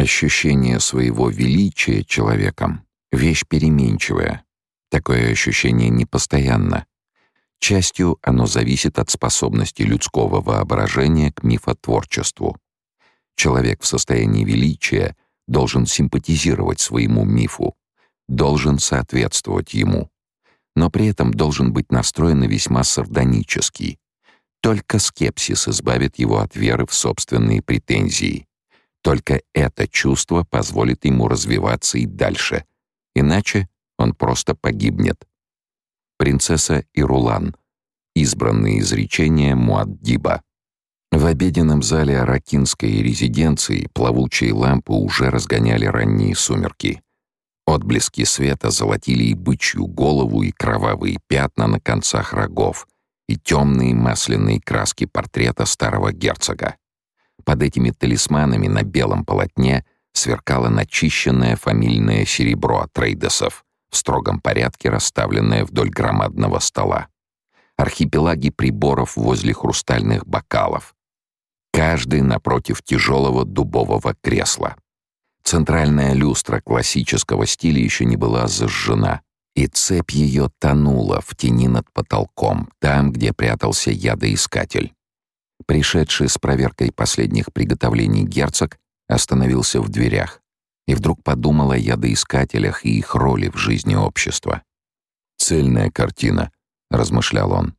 Ощущение своего величия человеком — вещь переменчивая. Такое ощущение непостоянно. Частью оно зависит от способности людского воображения к мифотворчеству. Человек в состоянии величия должен симпатизировать своему мифу, должен соответствовать ему, но при этом должен быть настроен весьма сардонический. Только скепсис избавит его от веры в собственные претензии. Только это чувство позволит ему развиваться и дальше, иначе он просто погибнет. Принцесса Ирулан. Избранные изречения Муаддиба. В обеденном зале Аракинской резиденции плавучие лампы уже разгоняли ранние сумерки. Отблески света золотили и бычью голову, и кровавые пятна на концах рогов, и темные масляные краски портрета старого герцога. Под этими талисманами на белом полотне сверкало начищенное фамильное серебро от Рейдесов, в строгом порядке расставленное вдоль громадного стола. Архипелаги приборов возле хрустальных бокалов. Каждый напротив тяжелого дубового кресла. Центральная люстра классического стиля еще не была зажжена, и цепь ее тонула в тени над потолком, там, где прятался ядоискатель. Пришедший с проверкой последних приготовлений герцог остановился в дверях и вдруг подумал о ядоискателях и их роли в жизни общества. «Цельная картина», — размышлял он.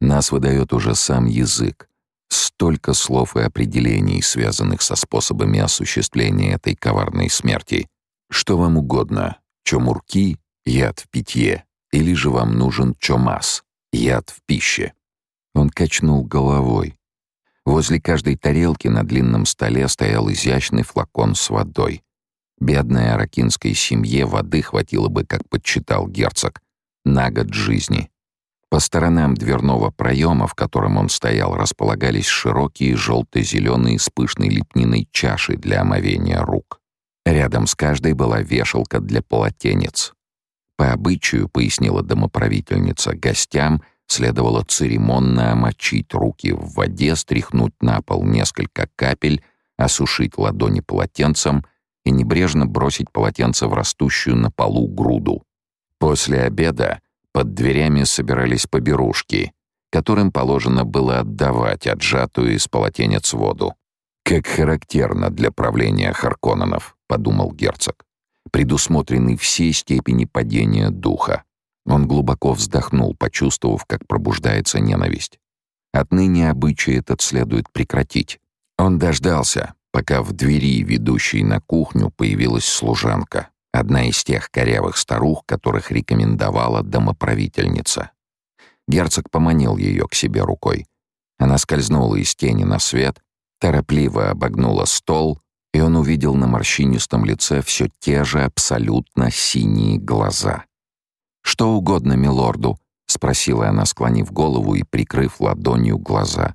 «Нас выдает уже сам язык. Столько слов и определений, связанных со способами осуществления этой коварной смерти. Что вам угодно? Чомурки — яд в питье. Или же вам нужен чомас — яд в пище?» Он качнул головой. Возле каждой тарелки на длинном столе стоял изящный флакон с водой. Бедной аракинской семье воды хватило бы, как подсчитал герцог, на год жизни. По сторонам дверного проема, в котором он стоял, располагались широкие желто-зеленые с пышной лепниной чаши для омовения рук. Рядом с каждой была вешалка для полотенец. По обычаю, пояснила домоправительница, гостям следовало церемонно омочить руки в воде, стряхнуть на пол несколько капель, осушить ладони полотенцем и небрежно бросить полотенце в растущую на полу груду. После обеда под дверями собирались поберушки, которым положено было отдавать отжатую из полотенец воду. «Как характерно для правления Харконненов», — подумал герцог, предусмотренный всей степени падения духа. Он глубоко вздохнул, почувствовав, как пробуждается ненависть. Отныне обычай этот следует прекратить. Он дождался, пока в двери, ведущей на кухню, появилась служанка, одна из тех корявых старух, которых рекомендовала домоправительница. Герцог поманил ее к себе рукой. Она скользнула из тени на свет, торопливо обогнула стол, и он увидел на морщинистом лице все те же абсолютно синие глаза. «Что угодно милорду», — спросила она, склонив голову и прикрыв ладонью глаза.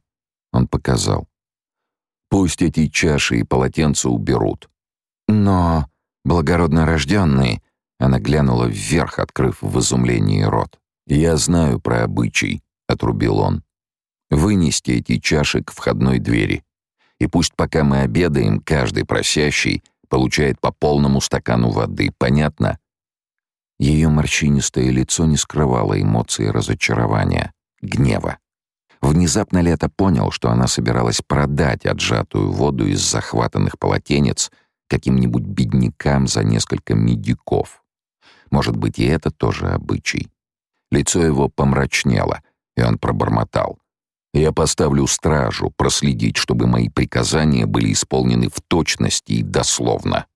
Он показал. «Пусть эти чаши и полотенца уберут». «Но...» Благородно рожденный, она глянула вверх, открыв в изумлении рот. «Я знаю про обычай», — отрубил он. «Вынести эти чаши к входной двери. И пусть пока мы обедаем, каждый просящий получает по полному стакану воды. Понятно?» Ее морщинистое лицо не скрывало эмоции разочарования, гнева. Внезапно Лето понял, что она собиралась продать отжатую воду из захватанных полотенец — каким-нибудь беднякам за несколько медиков. Может быть, и это тоже обычай. Лицо его помрачнело, и он пробормотал. «Я поставлю стражу проследить, чтобы мои приказания были исполнены в точности и дословно».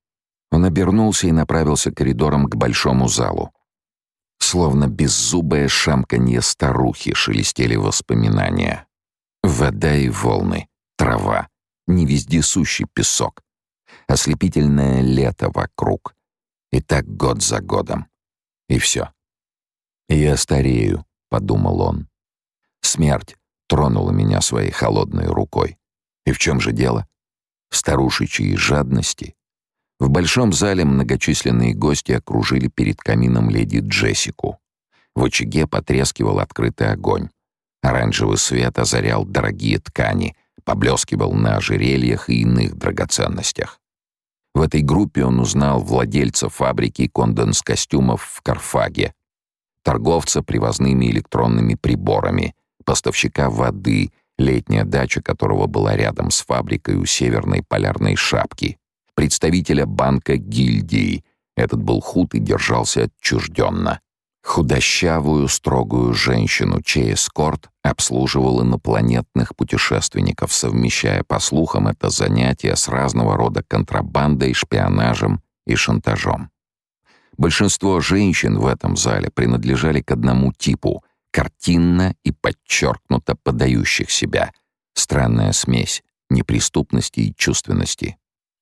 Он обернулся и направился коридором к большому залу. Словно беззубое шамканье старухи шелестели воспоминания. Вода и волны, трава, невездесущий песок, ослепительное лето вокруг. И так год за годом. И все. «Я старею», — подумал он. Смерть тронула меня своей холодной рукой. И в чем же дело? В старушечьей жадности. В большом зале многочисленные гости окружили перед камином леди Джессику. В очаге потрескивал открытый огонь. Оранжевый свет озарял дорогие ткани, поблескивал на ожерельях и иных драгоценностях. В этой группе он узнал владельца фабрики конденс-костюмов в Карфаге, торговца привозными электронными приборами, поставщика воды, летняя дача которого была рядом с фабрикой у Северной полярной шапки, представителя банка гильдии. Этот был худ и держался отчужденно. Худощавую, строгую женщину, чей эскорт обслуживал инопланетных путешественников, совмещая, по слухам, это занятие с разного рода контрабандой, шпионажем и шантажом. Большинство женщин в этом зале принадлежали к одному типу — картинно и подчеркнуто подающих себя. Странная смесь неприступности и чувственности.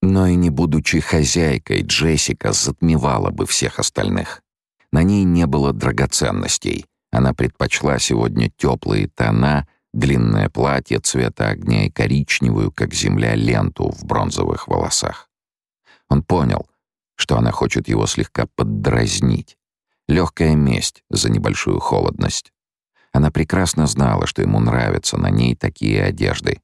Но и не будучи хозяйкой, Джессика затмевала бы всех остальных. На ней не было драгоценностей. Она предпочла сегодня теплые тона, длинное платье цвета огня и коричневую, как земля, ленту в бронзовых волосах. Он понял, что она хочет его слегка поддразнить. Легкая месть за небольшую холодность. Она прекрасно знала, что ему нравятся на ней такие одежды.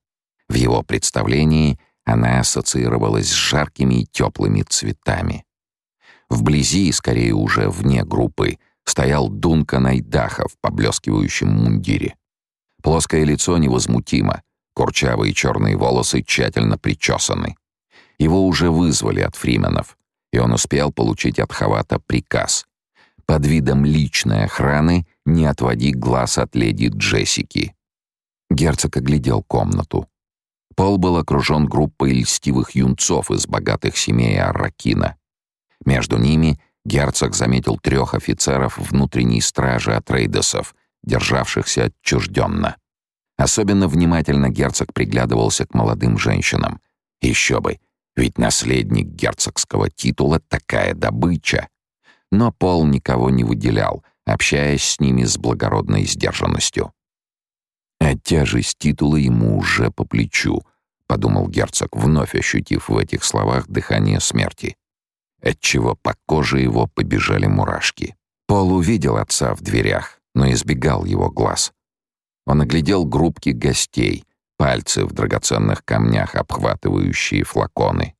В его представлении она ассоциировалась с жаркими и теплыми цветами. Вблизи, скорее уже вне группы, стоял Дункан Айдаха в поблескивающем мундире. Плоское лицо невозмутимо, курчавые черные волосы тщательно причесаны. Его уже вызвали от фрименов, и он успел получить от Хавата приказ. Под видом личной охраны не отводи глаз от леди Джессики. Герцог оглядел комнату. Пол был окружен группой льстивых юнцов из богатых семей Арракина. Между ними герцог заметил трех офицеров внутренней стражи от рейдосов, державшихся отчужденно. Особенно внимательно герцог приглядывался к молодым женщинам. Еще бы, ведь наследник герцогского титула — такая добыча. Но Пол никого не выделял, общаясь с ними с благородной сдержанностью. А тяжесть титула ему уже по плечу, подумал герцог, вновь ощутив в этих словах дыхание смерти отчего по коже его побежали мурашки. Пол увидел отца в дверях, но избегал его глаз. Он оглядел группки гостей, пальцы в драгоценных камнях, обхватывающие флаконы.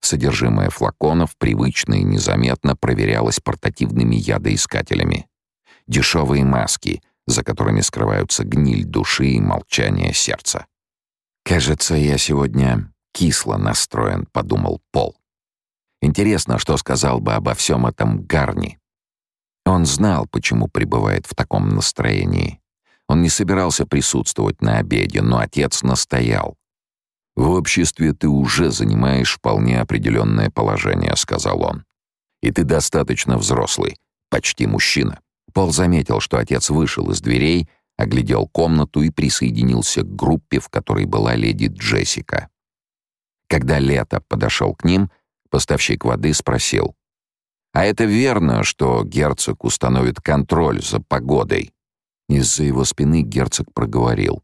Содержимое флаконов привычно и незаметно проверялось портативными ядоискателями. Дешевые маски, за которыми скрываются гниль души и молчание сердца. «Кажется, я сегодня кисло настроен», — подумал Пол. Интересно, что сказал бы обо всем этом Гарни. Он знал, почему пребывает в таком настроении. Он не собирался присутствовать на обеде, но отец настоял. «В обществе ты уже занимаешь вполне определенное положение», — сказал он. «И ты достаточно взрослый, почти мужчина». Пол заметил, что отец вышел из дверей, оглядел комнату и присоединился к группе, в которой была леди Джессика. Когда Лето подошел к ним — Поставщик воды спросил. «А это верно, что герцог установит контроль за погодой?» Из-за его спины герцог проговорил.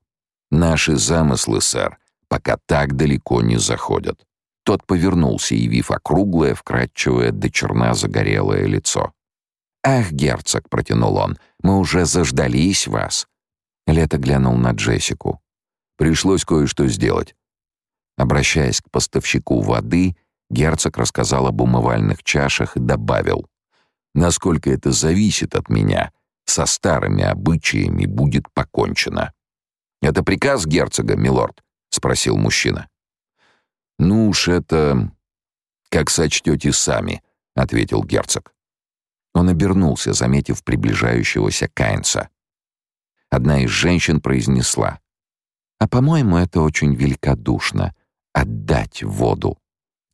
«Наши замыслы, сэр, пока так далеко не заходят». Тот повернулся, явив округлое, вкрадчивое, до черна загорелое лицо. «Ах, герцог!» — протянул он. «Мы уже заждались вас!» Лето глянул на Джессику. «Пришлось кое-что сделать». Обращаясь к поставщику воды, Герцог рассказал об умывальных чашах и добавил, «Насколько это зависит от меня, со старыми обычаями будет покончено». «Это приказ герцога, милорд?» — спросил мужчина. «Ну уж это... как сочтете сами», — ответил герцог. Он обернулся, заметив приближающегося Кайнса. Одна из женщин произнесла, «А, по-моему, это очень великодушно — отдать воду».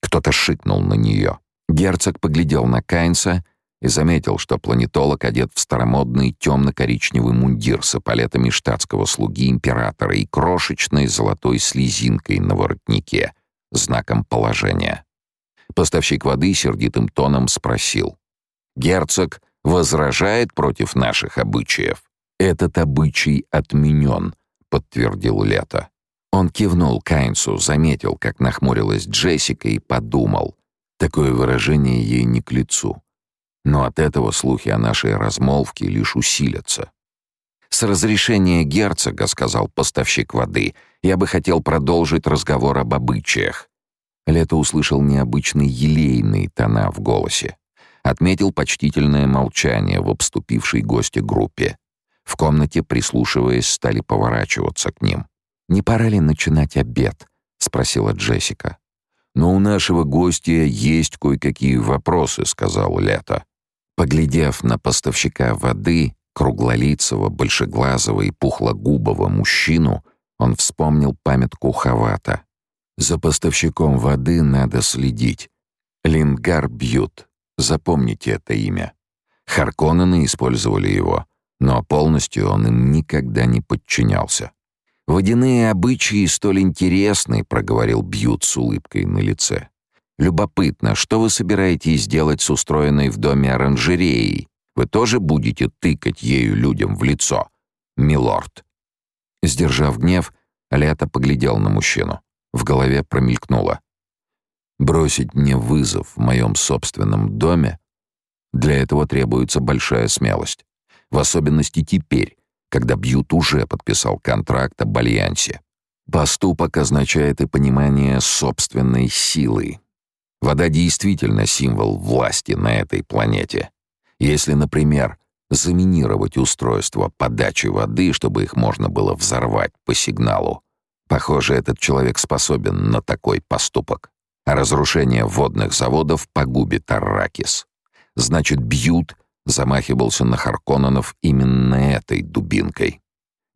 Кто-то шикнул на нее. Герцог поглядел на Кайнса и заметил, что планетолог одет в старомодный темно-коричневый мундир с эполетами штатского слуги императора и крошечной золотой слезинкой на воротнике, знаком положения. Поставщик воды сердитым тоном спросил. «Герцог возражает против наших обычаев?» «Этот обычай отменен», — подтвердил Лето. Он кивнул Кайнсу, заметил, как нахмурилась Джессика и подумал. Такое выражение ей не к лицу. Но от этого слухи о нашей размолвке лишь усилятся. «С разрешения герцога», — сказал поставщик воды, — «я бы хотел продолжить разговор об обычаях». Лето услышал необычный елейный тона в голосе. Отметил почтительное молчание в обступившей гости группе. В комнате, прислушиваясь, стали поворачиваться к ним. «Не пора ли начинать обед?» — спросила Джессика. «Но у нашего гостя есть кое-какие вопросы», — сказал Лето. Поглядев на поставщика воды, круглолицего, большеглазого и пухлогубого мужчину, он вспомнил памятку Хавата. «За поставщиком воды надо следить. Лингар Бьют. Запомните это имя. Харконнены использовали его, но полностью он им никогда не подчинялся. «Водяные обычаи столь интересны», — проговорил Бьют с улыбкой на лице. «Любопытно, что вы собираетесь делать с устроенной в доме оранжереей? Вы тоже будете тыкать ею людям в лицо, милорд?» Сдержав гнев, Лето поглядел на мужчину. В голове промелькнуло. «Бросить мне вызов в моем собственном доме? Для этого требуется большая смелость. В особенности теперь, когда Бьют уже подписал контракт об альянсе. Поступок означает и понимание собственной силы. Вода действительно символ власти на этой планете. Если, например, заминировать устройство подачи воды, чтобы их можно было взорвать по сигналу, похоже, этот человек способен на такой поступок. А разрушение водных заводов погубит Арракис. Значит, Бьют — замахивался на Харконненов именно этой дубинкой.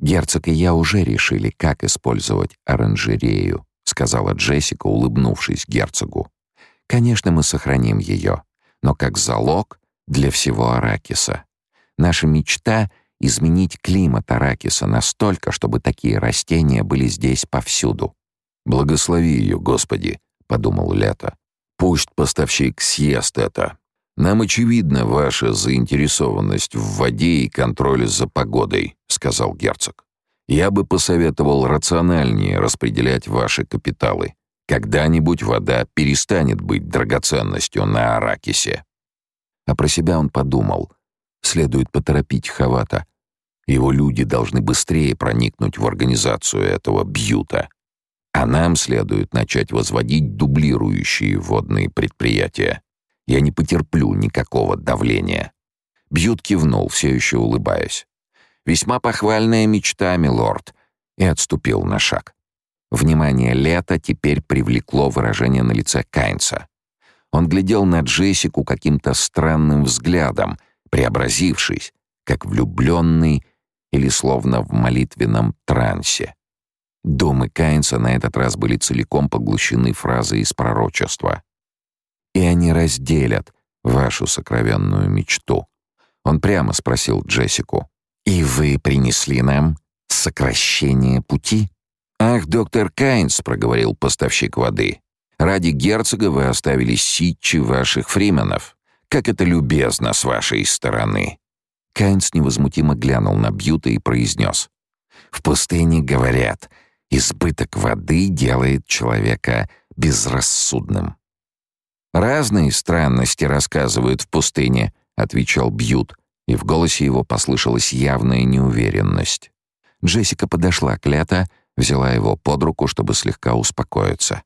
«Герцог и я уже решили, как использовать оранжерею», сказала Джессика, улыбнувшись герцогу. «Конечно, мы сохраним ее, но как залог для всего Аракиса. Наша мечта — изменить климат Аракиса настолько, чтобы такие растения были здесь повсюду». «Благослови ее, Господи», — подумал Лето. «Пусть поставщик съест это, «Нам очевидна ваша заинтересованность в воде и контроле за погодой», — сказал герцог. «Я бы посоветовал рациональнее распределять ваши капиталы. Когда-нибудь вода перестанет быть драгоценностью на Аракисе». А про себя он подумал. Следует поторопить Хавата. Его люди должны быстрее проникнуть в организацию этого бьюта. А нам следует начать возводить дублирующие водные предприятия. Я не потерплю никакого давления». Бьют кивнул, все еще улыбаясь. «Весьма похвальная мечта, милорд», и отступил на шаг. Внимание Лета теперь привлекло выражение на лице Кайнса. Он глядел на Джессику каким-то странным взглядом, преобразившись, как влюбленный или словно в молитвенном трансе. Думы Кайнса на этот раз были целиком поглощены фразой из пророчества и они разделят вашу сокровенную мечту. Он прямо спросил Джессику. «И вы принесли нам сокращение пути?» «Ах, доктор Кайнс», — проговорил поставщик воды, «ради герцога вы оставили ситчи ваших фрименов. Как это любезно с вашей стороны!» Кайнс невозмутимо глянул на Бьюта и произнес. «В пустыне говорят, избыток воды делает человека безрассудным. «Разные странности рассказывают в пустыне», — отвечал Бьют, и в голосе его послышалась явная неуверенность. Джессика подошла к Лето, взяла его под руку, чтобы слегка успокоиться.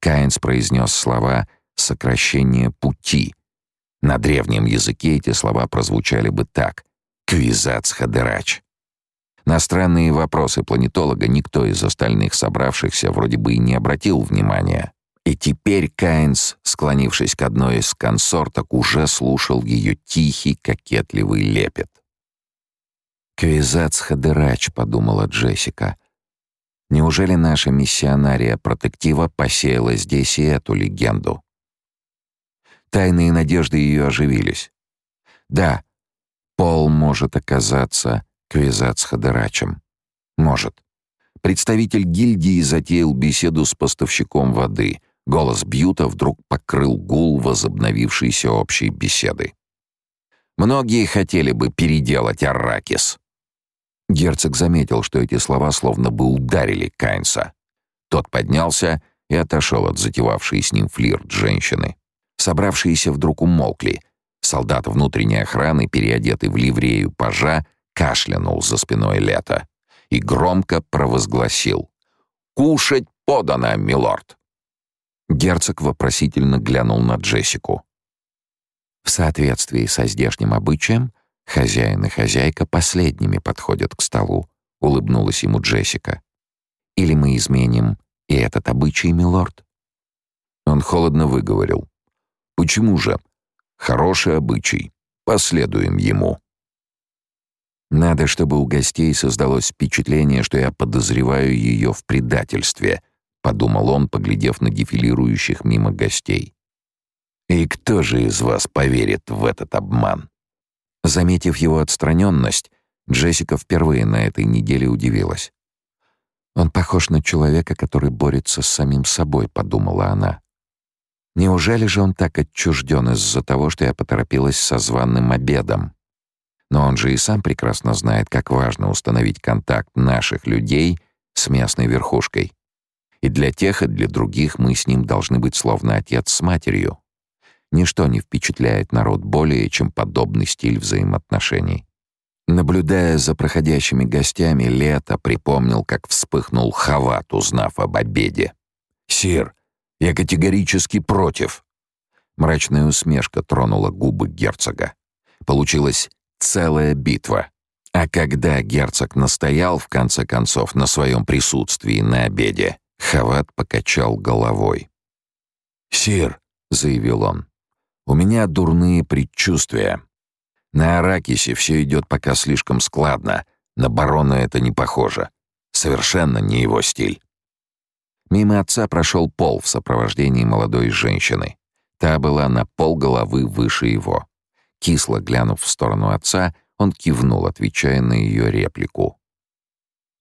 Каинс произнес слова «сокращение пути». На древнем языке эти слова прозвучали бы так «квизац хадерач». На странные вопросы планетолога никто из остальных собравшихся вроде бы и не обратил внимания. И теперь Кайнс, склонившись к одной из консорток, уже слушал ее тихий, кокетливый лепет. «Квизац Хадырач», — подумала Джессика. «Неужели наша миссионария протектива посеяла здесь и эту легенду?» Тайные надежды ее оживились. Да, Пол может оказаться Квизац Хадырачем. Может. Представитель гильдии затеял беседу с поставщиком воды, Голос Бьюта вдруг покрыл гул возобновившейся общей беседы. «Многие хотели бы переделать Арракис». Герцог заметил, что эти слова словно бы ударили Кайнса. Тот поднялся и отошел от затевавшей с ним флирт женщины. Собравшиеся вдруг умолкли. Солдат внутренней охраны, переодетый в ливрею пажа, кашлянул за спиной Лета и громко провозгласил «Кушать подано, милорд!» Герцог вопросительно глянул на Джессику. В соответствии со здешним обычаем, хозяин и хозяйка последними подходят к столу, улыбнулась ему Джессика. Или мы изменим и этот обычай, милорд? Он холодно выговорил. Почему же? Хороший обычай. Последуем ему. Надо, чтобы у гостей создалось впечатление, что я подозреваю ее в предательстве, подумал он, поглядев на дефилирующих мимо гостей. И кто же из вас поверит в этот обман? Заметив его отстраненность, Джессика впервые на этой неделе удивилась. Он похож на человека, который борется с самим собой, подумала она. Неужели же он так отчужден из-за того, что я поторопилась со званым обедом? Но он же и сам прекрасно знает, как важно установить контакт наших людей с местной верхушкой. И для тех, и для других мы с ним должны быть словно отец с матерью. Ничто не впечатляет народ более, чем подобный стиль взаимоотношений. Наблюдая за проходящими гостями, Лето припомнил, как вспыхнул Хават, узнав об обеде. «Сир, я категорически против!» Мрачная усмешка тронула губы герцога. Получилась целая битва. А когда герцог настоял, в конце концов, на своем присутствии на обеде, Хават покачал головой. «Сир», — заявил он, — «у меня дурные предчувствия. На Аракисе все идет пока слишком складно, на барона это не похоже. Совершенно не его стиль». Мимо отца прошел Пол в сопровождении молодой женщины. Та была на пол головы выше его. Кисло глянув в сторону отца, он кивнул, отвечая на ее реплику.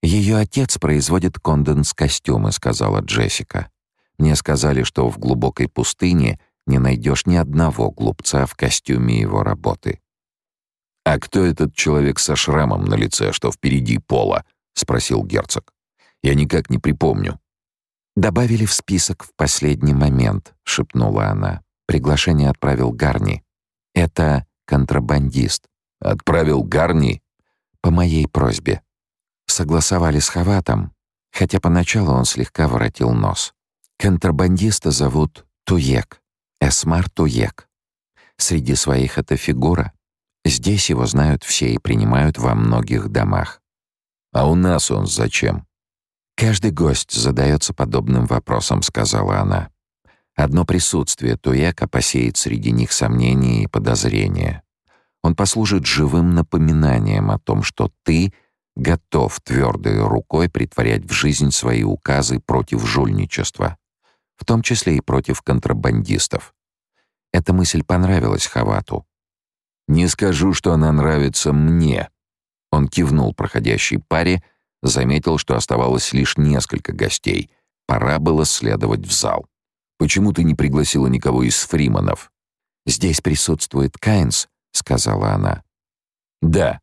«Ее отец производит конденс-костюмы», — сказала Джессика. «Мне сказали, что в глубокой пустыне не найдешь ни одного глупца в костюме его работы». «А кто этот человек со шрамом на лице, что впереди пола?» — спросил герцог. «Я никак не припомню». «Добавили в список в последний момент», — шепнула она. Приглашение отправил Гарни. «Это контрабандист». «Отправил Гарни?» «По моей просьбе». Согласовали с Хаватом, хотя поначалу он слегка воротил нос. Контрабандиста зовут Туек, Эсмар Туек. Среди своих это фигура. Здесь его знают все и принимают во многих домах. А у нас он зачем? Каждый гость задается подобным вопросом, сказала она. Одно присутствие Туека посеет среди них сомнения и подозрения. Он послужит живым напоминанием о том, что ты готов твердой рукой притворять в жизнь свои указы против жульничества, в том числе и против контрабандистов. Эта мысль понравилась Хавату. «Не скажу, что она нравится мне». Он кивнул проходящей паре, заметил, что оставалось лишь несколько гостей. Пора было следовать в зал. «Почему ты не пригласила никого из фриманов?» «Здесь присутствует Кайнс», — сказала она. «Да,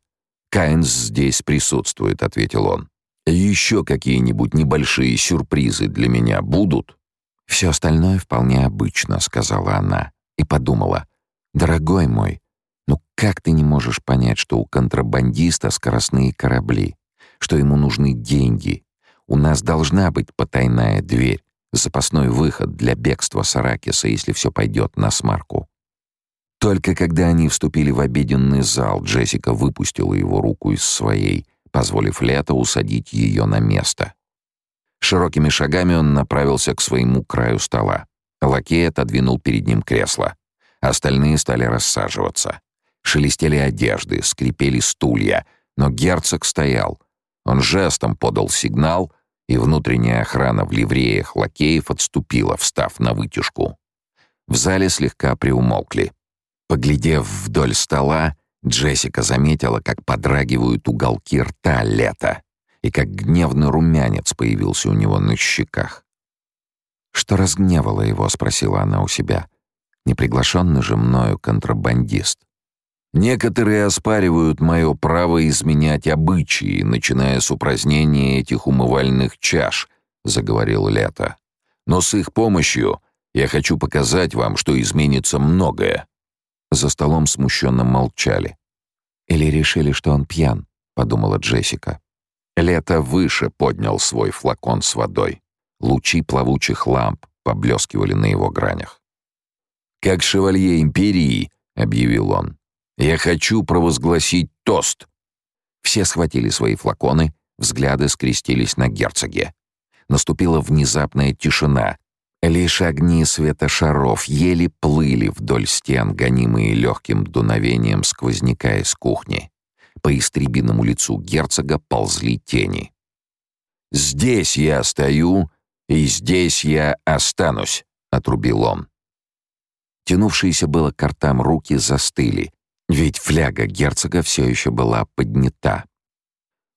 Кайнс здесь присутствует», — ответил он. «Еще какие-нибудь небольшие сюрпризы для меня будут?» «Все остальное вполне обычно», — сказала она и подумала. «Дорогой мой, ну как ты не можешь понять, что у контрабандиста скоростные корабли, что ему нужны деньги? У нас должна быть потайная дверь, запасной выход для бегства с Аракиса, если все пойдет на смарку. Только когда они вступили в обеденный зал, Джессика выпустила его руку из своей, позволив Лето усадить ее на место. Широкими шагами он направился к своему краю стола. Лакей отодвинул перед ним кресло. Остальные стали рассаживаться. Шелестели одежды, скрипели стулья, но герцог стоял. Он жестом подал сигнал, и внутренняя охрана в ливреях лакеев отступила, встав на вытяжку. В зале слегка приумолкли. Поглядев вдоль стола, Джессика заметила, как подрагивают уголки рта лета и как гневный румянец появился у него на щеках. «Что разгневало его?» — спросила она у себя. «Неприглашенный же мною контрабандист». Некоторые оспаривают мое право изменять обычаи, начиная с упразднения этих умывальных чаш, заговорил Лето. Но с их помощью я хочу показать вам, что изменится многое. За столом смущенно молчали. Или решили, что он пьян, подумала Джессика. Лето выше поднял свой флакон с водой. Лучи плавучих ламп, поблескивали на его гранях. «Как шевалье империи», — объявил он, — «я хочу провозгласить тост». Все схватили свои флаконы, взгляды скрестились на герцоге. Наступила внезапная тишина. Лишь огни света шаров еле плыли вдоль стен, гонимые легким дуновением сквозняка из кухни. По истребиному лицу герцога ползли тени. «Здесь я стою, и здесь я останусь», — отрубил он. Тянувшиеся было к ртам руки застыли, ведь фляга герцога все еще была поднята.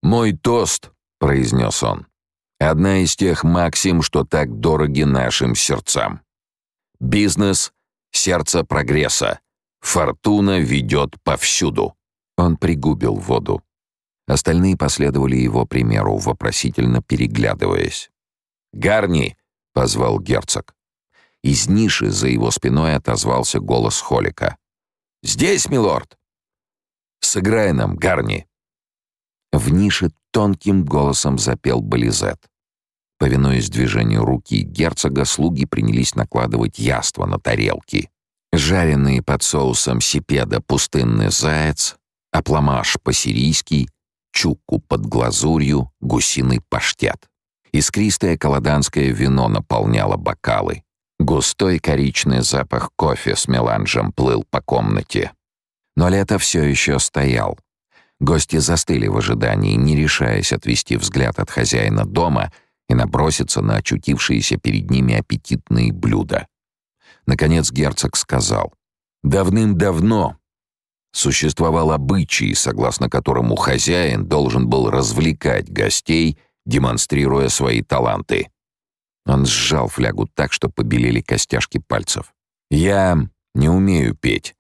«Мой тост», — произнес он, — «одна из тех максим, что так дороги нашим сердцам. Бизнес — сердце прогресса. Фортуна ведет повсюду». Он пригубил воду. Остальные последовали его примеру, вопросительно переглядываясь. «Гарни!» — позвал герцог. Из ниши за его спиной отозвался голос Холика. «Здесь, милорд!» «Сыграй нам, Гарни!» В нише тонким голосом запел Болизет. Повинуясь движению руки герцога, слуги принялись накладывать яства на тарелки. Жареные под соусом сипеда пустынный заяц, апламаш по-сирийски, чукку под глазурью, гусиный паштет. Искристое колоданское вино наполняло бокалы. Густой коричный запах кофе с меланжем плыл по комнате. Но лето все еще стоял. Гости застыли в ожидании, не решаясь отвести взгляд от хозяина дома и наброситься на очутившиеся перед ними аппетитные блюда. Наконец герцог сказал, «Давным-давно существовал обычай, согласно которому хозяин должен был развлекать гостей, демонстрируя свои таланты. Он сжал флягу так, что побелели костяшки пальцев. «Я не умею петь,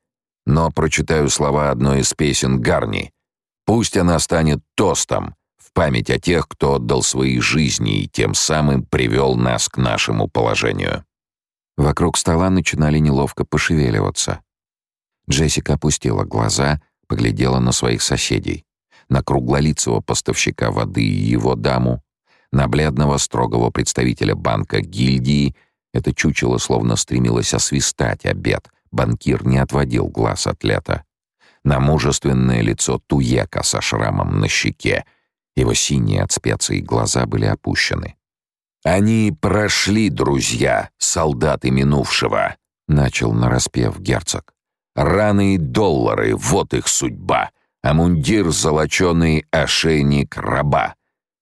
но прочитаю слова одной из песен Гарни. Пусть она станет тостом в память о тех, кто отдал свои жизни и тем самым привел нас к нашему положению». Вокруг стола начинали неловко пошевеливаться. Джессика опустила глаза, поглядела на своих соседей. На круглолицего поставщика воды и его даму, на бледного строгого представителя банка гильдии это чучело словно стремилось освистать обед. Банкир не отводил глаз от лета. На мужественное лицо Туека со шрамом на щеке. Его синие от специй глаза были опущены. «Они прошли, друзья, солдаты минувшего», — начал нараспев герцог. «Раны и доллары — вот их судьба, а мундир — золоченый ошейник раба.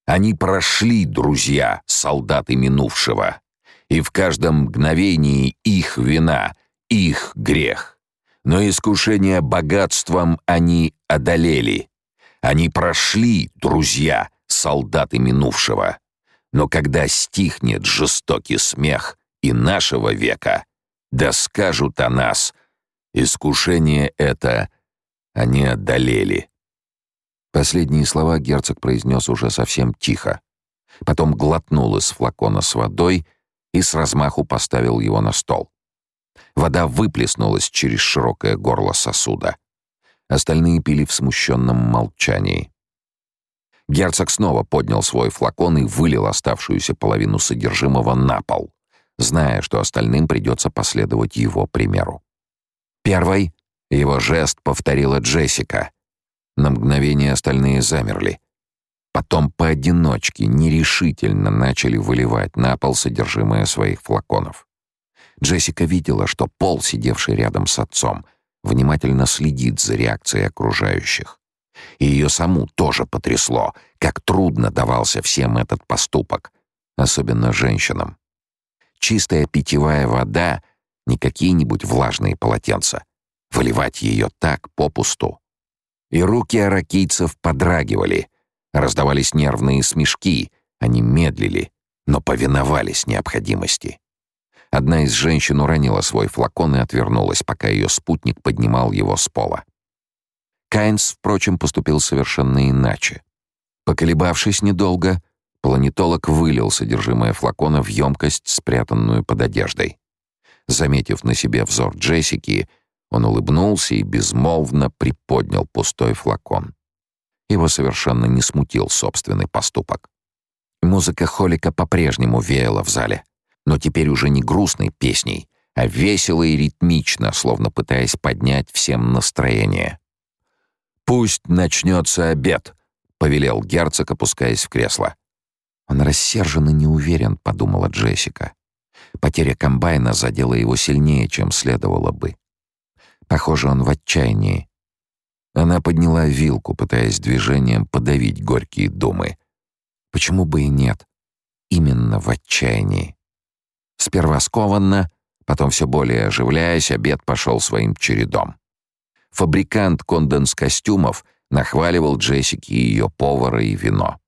Они прошли, друзья, солдаты минувшего, и в каждом мгновении их вина, их грех. Но искушение богатством они одолели. Они прошли, друзья, солдаты минувшего. Но когда стихнет жестокий смех и нашего века, да скажут о нас, искушение это они одолели. Последние слова герцог произнес уже совсем тихо. Потом глотнул из флакона с водой и с размаху поставил его на стол. Вода выплеснулась через широкое горло сосуда. Остальные пили в смущенном молчании. Герцог снова поднял свой флакон и вылил оставшуюся половину содержимого на пол, зная, что остальным придется последовать его примеру. Первой его жест повторила Джессика, на мгновение остальные замерли. Потом поодиночке, нерешительно начали выливать на пол содержимое своих флаконов. Джессика видела, что Пол, сидевший рядом с отцом, внимательно следит за реакцией окружающих. И ее саму тоже потрясло, как трудно давался всем этот поступок, особенно женщинам. Чистая питьевая вода, не какие-нибудь влажные полотенца. Выливать ее так попусту и руки аракийцев подрагивали. Раздавались нервные смешки, они медлили, но повиновались необходимости. Одна из женщин уронила свой флакон и отвернулась, пока ее спутник поднимал его с пола. Кайнс, впрочем, поступил совершенно иначе. Поколебавшись недолго, планетолог вылил содержимое флакона в емкость, спрятанную под одеждой. Заметив на себе взор Джессики, он улыбнулся и безмолвно приподнял пустой флакон. Его совершенно не смутил собственный поступок. Музыка Холика по-прежнему веяла в зале. но теперь уже не грустной песней, а весело и ритмично, словно пытаясь поднять всем настроение. «Пусть начнется обед», — повелел герцог, опускаясь в кресло. «Он рассержен и не уверен», — подумала Джессика. Потеря комбайна задела его сильнее, чем следовало бы. Похоже, он в отчаянии. Она подняла вилку, пытаясь движением подавить горькие думы. Почему бы и нет? Именно в отчаянии. Сперва скованно, потом все более оживляясь, обед пошел своим чередом. Фабрикант конденс-костюмов нахваливал Джессике и ее повара и вино.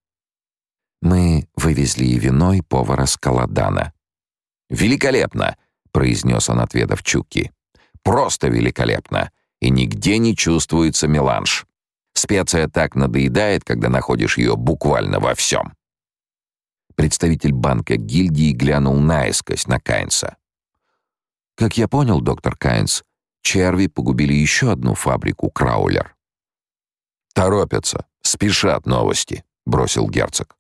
Мы вывезли и вино, и повара с Каладана. «Великолепно!» — произнес он, отведав Чуки. «Просто великолепно! И нигде не чувствуется меланж. Специя так надоедает, когда находишь ее буквально во всем». Представитель банка гильдии глянул наискось на Кайнса. «Как я понял, доктор Кайнс, черви погубили еще одну фабрику Краулер». «Торопятся, спешат новости», — бросил герцог.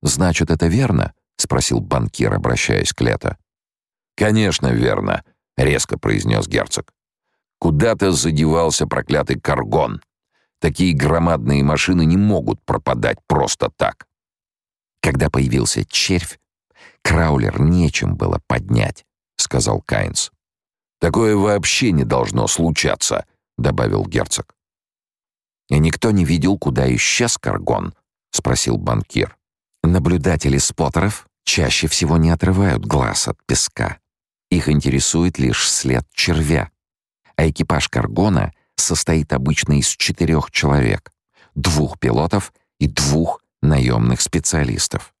«Значит, это верно?» — спросил банкир, обращаясь к Лето. «Конечно, верно», — резко произнес герцог. «Куда-то задевался проклятый каргон. Такие громадные машины не могут пропадать просто так». Когда появился червь, краулер нечем было поднять, сказал Кайнс. Такое вообще не должно случаться, добавил герцог. И никто не видел, куда исчез Каргон, спросил банкир. Наблюдатели споттеров чаще всего не отрывают глаз от песка. Их интересует лишь след червя. А экипаж Каргона состоит обычно из четырех человек, двух пилотов и двух наемных специалистов.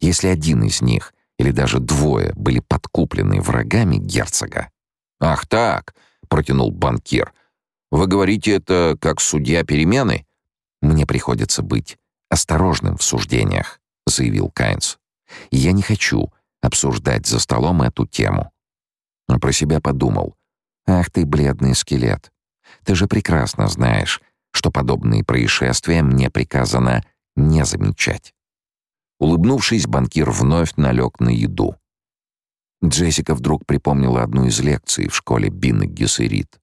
Если один из них или даже двое были подкуплены врагами герцога. «Ах так!» — протянул банкир. «Вы говорите это как судья перемены?» «Мне приходится быть осторожным в суждениях», — заявил Кайнс. «Я не хочу обсуждать за столом эту тему». Но про себя подумал. «Ах ты, бледный скелет! Ты же прекрасно знаешь, что подобные происшествия мне приказано не замечать. Улыбнувшись, банкир вновь налег на еду. Джессика вдруг припомнила одну из лекций в школе Бин Гессерит.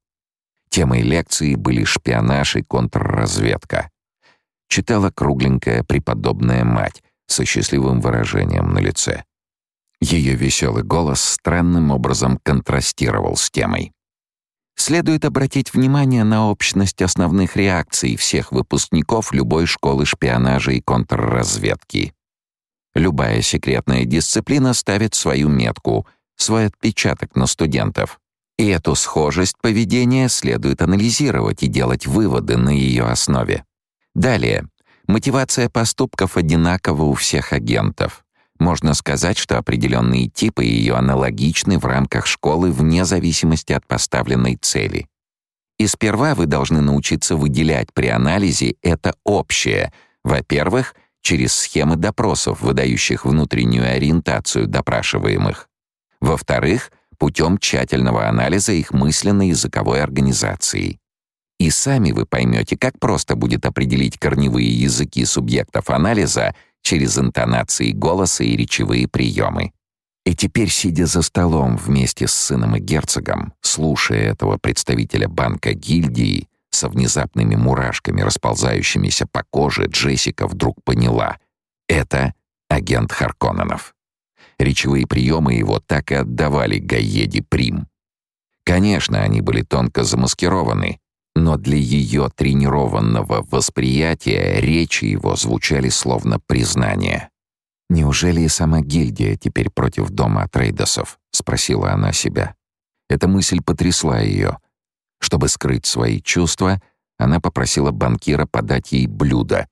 Темой лекции были шпионаж и контрразведка. Читала кругленькая преподобная мать со счастливым выражением на лице. Ее веселый голос странным образом контрастировал с темой. Следует обратить внимание на общность основных реакций всех выпускников любой школы шпионажа и контрразведки. Любая секретная дисциплина ставит свою метку, свой отпечаток на студентов. И эту схожесть поведения следует анализировать и делать выводы на ее основе. Далее. Мотивация поступков одинакова у всех агентов. Можно сказать, что определенные типы ее аналогичны в рамках школы вне зависимости от поставленной цели. И сперва вы должны научиться выделять при анализе это общее, во-первых, через схемы допросов, выдающих внутреннюю ориентацию допрашиваемых. Во-вторых, путем тщательного анализа их мысленной языковой организации. И сами вы поймете, как просто будет определить корневые языки субъектов анализа — через интонации голоса и речевые приемы. И теперь, сидя за столом вместе с сыном и герцогом, слушая этого представителя банка гильдии, со внезапными мурашками, расползающимися по коже, Джессика вдруг поняла — это агент Харконненов. Речевые приемы его так и отдавали Гаеди Прим. Конечно, они были тонко замаскированы, но для ее тренированного восприятия речи его звучали словно признание. «Неужели и сама гильдия теперь против дома Трейдосов?» — спросила она себя. Эта мысль потрясла ее. Чтобы скрыть свои чувства, она попросила банкира подать ей блюдо,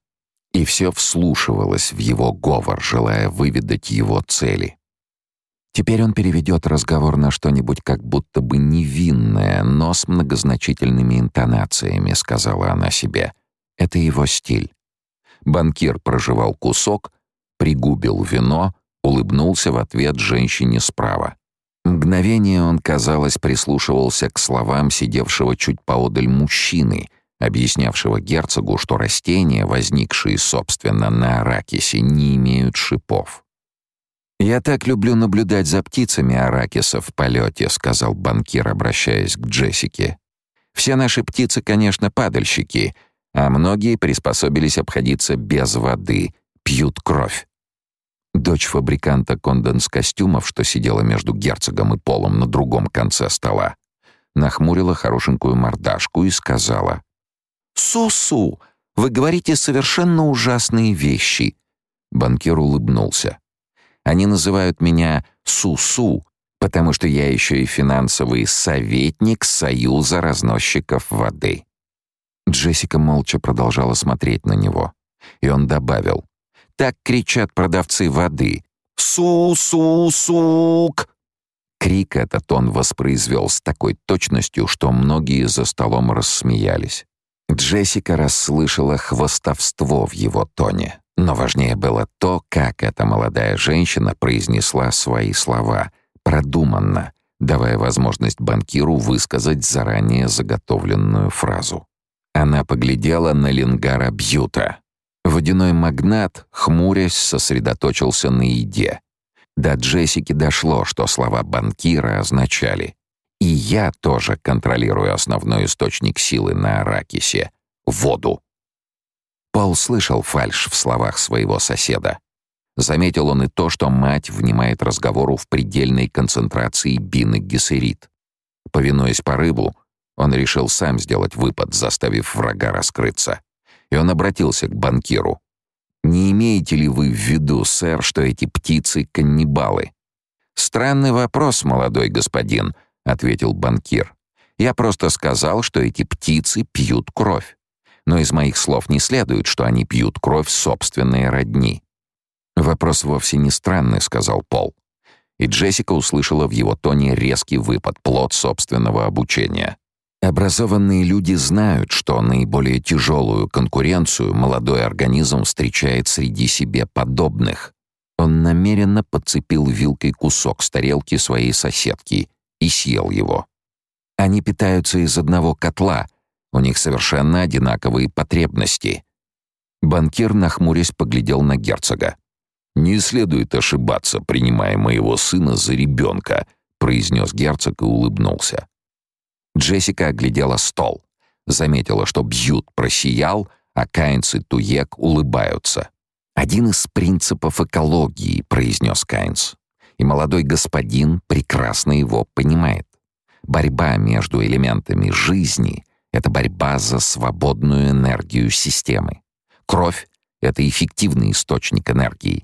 и все вслушивалось в его говор, желая выведать его цели. Теперь он переведет разговор на что-нибудь как будто бы невинное, но с многозначительными интонациями, сказала она себе. Это его стиль. Банкир прожевал кусок, пригубил вино, улыбнулся в ответ женщине справа. Мгновение он, казалось, прислушивался к словам сидевшего чуть поодаль мужчины, объяснявшего герцогу, что растения, возникшие, собственно, на Аракисе, не имеют шипов. «Я так люблю наблюдать за птицами Аракиса в полете», — сказал банкир, обращаясь к Джессике. «Все наши птицы, конечно, падальщики, а многие приспособились обходиться без воды, пьют кровь». Дочь фабриканта конденс-костюмов, что сидела между герцогом и Полом на другом конце стола, нахмурила хорошенькую мордашку и сказала. «Су-су, вы говорите совершенно ужасные вещи». Банкир улыбнулся. Они называют меня Сусу, потому что я еще и финансовый советник Союза разносчиков воды». Джессика молча продолжала смотреть на него. И он добавил. «Так кричат продавцы воды. Су-су-сук!» Крик этот он воспроизвел с такой точностью, что многие за столом рассмеялись. Джессика расслышала хвостовство в его тоне. Но важнее было то, как эта молодая женщина произнесла свои слова, продуманно, давая возможность банкиру высказать заранее заготовленную фразу. Она поглядела на Лингара Бьюта. Водяной магнат, хмурясь, сосредоточился на еде. До Джессики дошло, что слова банкира означали «И я тоже контролирую основной источник силы на Аракисе — воду». Пол слышал фальшь в словах своего соседа. Заметил он и то, что мать внимает разговору в предельной концентрации бины гессерит. Повинуясь порыву, он решил сам сделать выпад, заставив врага раскрыться. И он обратился к банкиру. «Не имеете ли вы в виду, сэр, что эти птицы — каннибалы?» «Странный вопрос, молодой господин», — ответил банкир. «Я просто сказал, что эти птицы пьют кровь но из моих слов не следует, что они пьют кровь собственной родни. «Вопрос вовсе не странный», — сказал Пол. И Джессика услышала в его тоне резкий выпад, плод собственного обучения. Образованные люди знают, что наиболее тяжелую конкуренцию молодой организм встречает среди себе подобных. Он намеренно подцепил вилкой кусок с тарелки своей соседки и съел его. Они питаются из одного котла — у них совершенно одинаковые потребности. Банкир, нахмурясь, поглядел на герцога. «Не следует ошибаться, принимая моего сына за ребенка», — произнес герцог и улыбнулся. Джессика оглядела стол. Заметила, что Бьют просиял, а Кайнс и Туек улыбаются. «Один из принципов экологии», — произнес Кайнс. И молодой господин прекрасно его понимает. Борьба между элементами жизни это борьба за свободную энергию системы. Кровь — это эффективный источник энергии.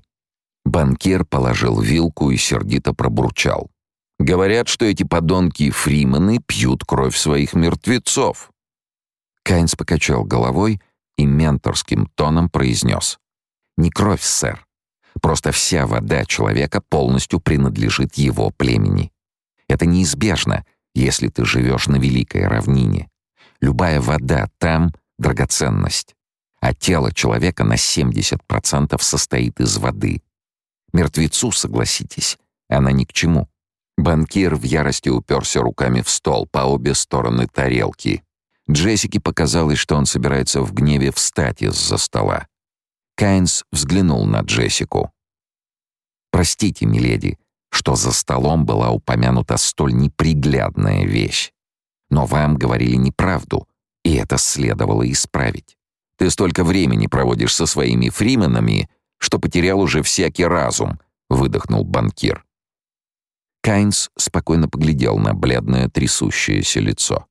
Банкир положил вилку и сердито пробурчал. «Говорят, что эти подонки фримены пьют кровь своих мертвецов». Кайнс покачал головой и менторским тоном произнес. «Не кровь, сэр. Просто вся вода человека полностью принадлежит его племени. Это неизбежно, если ты живешь на великой равнине. Любая вода там — драгоценность. А тело человека на 70% состоит из воды. Мертвецу, согласитесь, она ни к чему. Банкир в ярости уперся руками в стол по обе стороны тарелки. Джессике показалось, что он собирается в гневе встать из-за стола. Кайнс взглянул на Джессику. «Простите, миледи, что за столом была упомянута столь неприглядная вещь. Но вам говорили неправду, и это следовало исправить. Ты столько времени проводишь со своими фрименами, что потерял уже всякий разум», — выдохнул банкир. Кайнс спокойно поглядел на бледное трясущееся лицо.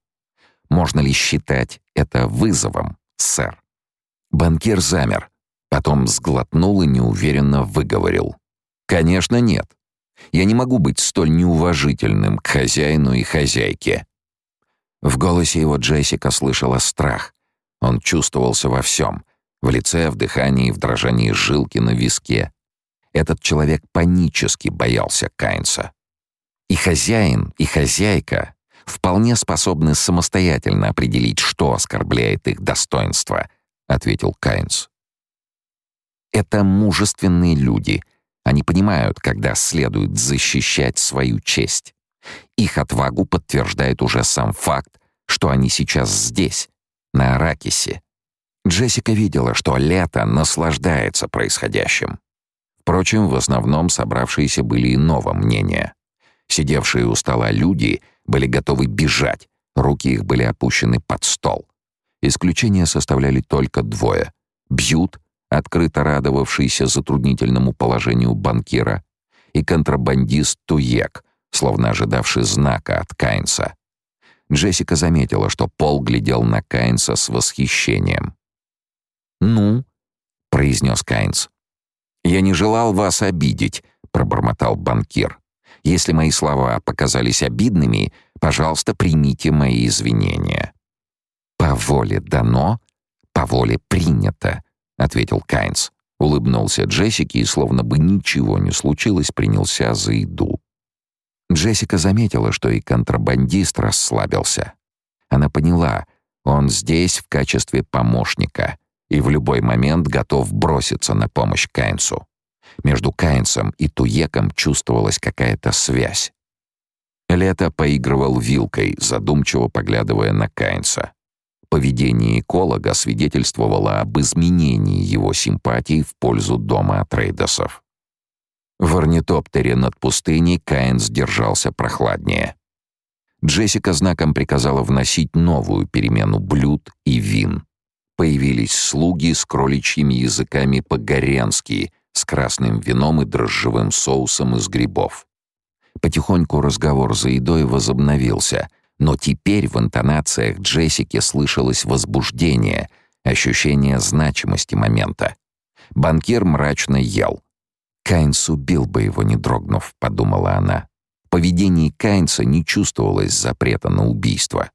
«Можно ли считать это вызовом, сэр?» Банкир замер, потом сглотнул и неуверенно выговорил. «Конечно, нет. Я не могу быть столь неуважительным к хозяину и хозяйке. В голосе его Джессика слышала страх. Он чувствовался во всем — в лице, в дыхании, в дрожании жилки на виске. Этот человек панически боялся Кайнса. И хозяин, и хозяйка вполне способны самостоятельно определить, что оскорбляет их достоинство, ответил Кайнс. Это мужественные люди. Они понимают, когда следует защищать свою честь. Их отвагу подтверждает уже сам факт, что они сейчас здесь, на Аракисе. Джессика видела, что Лето наслаждается происходящим. Впрочем, в основном собравшиеся были иного мнения. Сидевшие у стола люди были готовы бежать, руки их были опущены под стол. Исключение составляли только двое. Бьют, открыто радовавшийся затруднительному положению банкира, и контрабандист Туек, словно ожидавший знака от Кайнса. Джессика заметила, что Пол глядел на Кайнса с восхищением. «Ну?» — произнес Кайнс. «Я не желал вас обидеть», — пробормотал банкир. «Если мои слова показались обидными, пожалуйста, примите мои извинения». «По воле дано, по воле принято», — ответил Кайнс. Улыбнулся Джессике и, словно бы ничего не случилось, принялся за еду. Джессика заметила, что и контрабандист расслабился. Она поняла, он здесь в качестве помощника и в любой момент готов броситься на помощь Кайнсу. Между Кайнсом и Туеком чувствовалась какая-то связь. Лето поигрывал вилкой, задумчиво поглядывая на Кайнса. Поведение эколога свидетельствовало об изменении его симпатий в пользу дома Атрейдосов. В орнитоптере над пустыней Каин сдержался прохладнее. Джессика знаком приказала вносить новую перемену блюд и вин. Появились слуги с кроличьими языками по-горенски, с красным вином и дрожжевым соусом из грибов. Потихоньку разговор за едой возобновился — но теперь в интонациях Джессики слышалось возбуждение, ощущение значимости момента. Банкир мрачно ел. «Кайнс убил бы его, не дрогнув», — подумала она. В поведении Кайнса не чувствовалось запрета на убийство.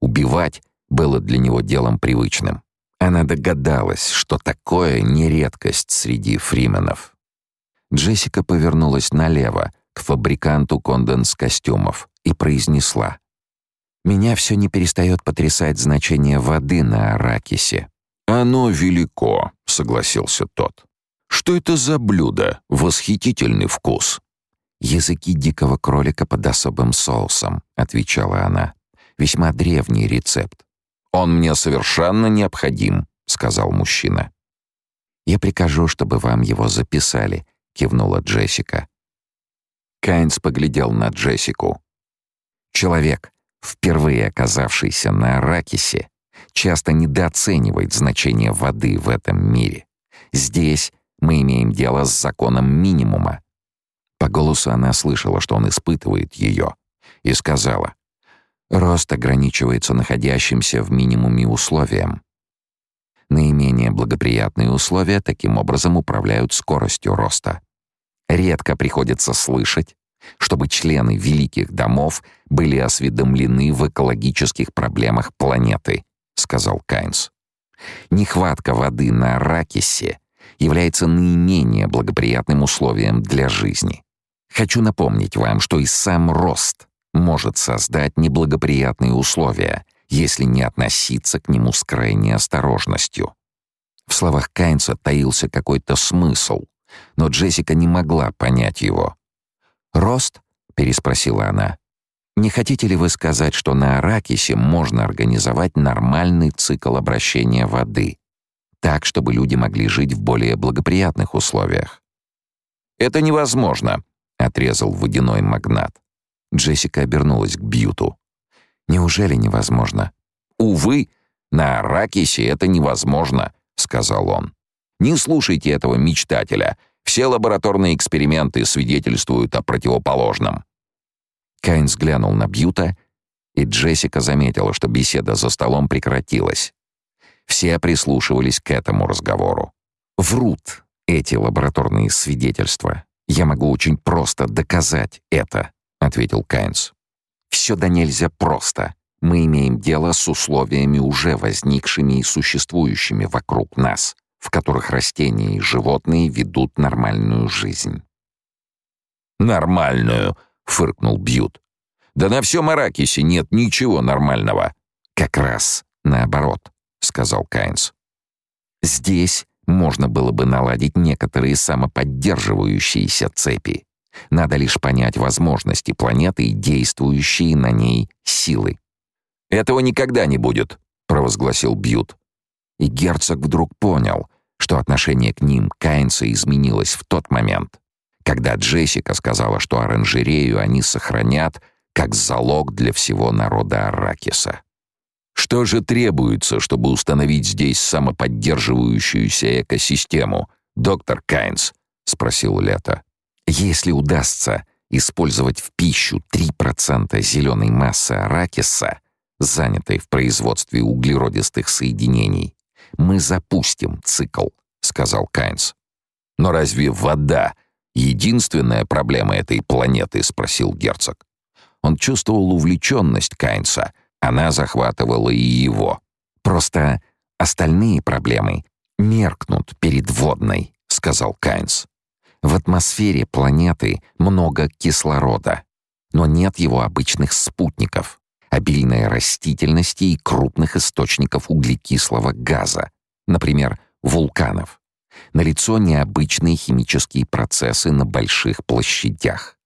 Убивать было для него делом привычным. Она догадалась, что такое не редкость среди фрименов. Джессика повернулась налево, к фабриканту конденс-костюмов, и произнесла. Меня все не перестает потрясать значение воды на Аракисе. «Оно велико», — согласился тот. «Что это за блюдо? Восхитительный вкус». «Языки дикого кролика под особым соусом», — отвечала она. «Весьма древний рецепт». «Он мне совершенно необходим», — сказал мужчина. «Я прикажу, чтобы вам его записали», — кивнула Джессика. Кайнс поглядел на Джессику. «Человек, впервые оказавшийся на Аракисе, часто недооценивает значение воды в этом мире. Здесь мы имеем дело с законом минимума. По голосу она слышала, что он испытывает ее, и сказала, «Рост ограничивается находящимся в минимуме условием. Наименее благоприятные условия таким образом управляют скоростью роста. Редко приходится слышать, чтобы члены великих домов были осведомлены в экологических проблемах планеты, сказал Кайнс. Нехватка воды на Аракисе является наименее благоприятным условием для жизни. Хочу напомнить вам, что и сам рост может создать неблагоприятные условия, если не относиться к нему с крайней осторожностью. В словах Кайнса таился какой-то смысл, но Джессика не могла понять его. «Рост?» — переспросила она. «Не хотите ли вы сказать, что на Аракисе можно организовать нормальный цикл обращения воды, так, чтобы люди могли жить в более благоприятных условиях?» «Это невозможно», — отрезал водяной магнат. Джессика обернулась к Бьюту. «Неужели невозможно?» «Увы, на Аракисе это невозможно», — сказал он. «Не слушайте этого мечтателя. Все лабораторные эксперименты свидетельствуют о противоположном. Кайнс глянул на Бьюта, и Джессика заметила, что беседа за столом прекратилась. Все прислушивались к этому разговору. Врут эти лабораторные свидетельства. Я могу очень просто доказать это, ответил Кайнс. Все да нельзя просто. Мы имеем дело с условиями уже возникшими и существующими вокруг нас в которых растения и животные ведут нормальную жизнь. «Нормальную», — фыркнул Бьют. «Да на всем Аракисе нет ничего нормального». «Как раз наоборот», — сказал Кайнс. «Здесь можно было бы наладить некоторые самоподдерживающиеся цепи. Надо лишь понять возможности планеты и действующие на ней силы». «Этого никогда не будет», — провозгласил Бьют. И герцог вдруг понял, что отношение к ним Кайнса изменилось в тот момент, когда Джессика сказала, что оранжерею они сохранят как залог для всего народа Аракиса. Что же требуется, чтобы установить здесь самоподдерживающуюся экосистему, доктор Кайнс? спросил Лето. Если удастся использовать в пищу 3% зеленой массы аракиса, занятой в производстве углеродистых соединений, мы запустим цикл, сказал Кайнс. Но разве вода единственная проблема этой планеты, спросил герцог. Он чувствовал увлеченность Кайнса, она захватывала и его. Просто остальные проблемы меркнут перед водной, сказал Кайнс. В атмосфере планеты много кислорода, но нет его обычных спутников, обильной растительности и крупных источников углекислого газа, например, вулканов. Налицо необычные химические процессы на больших площадях.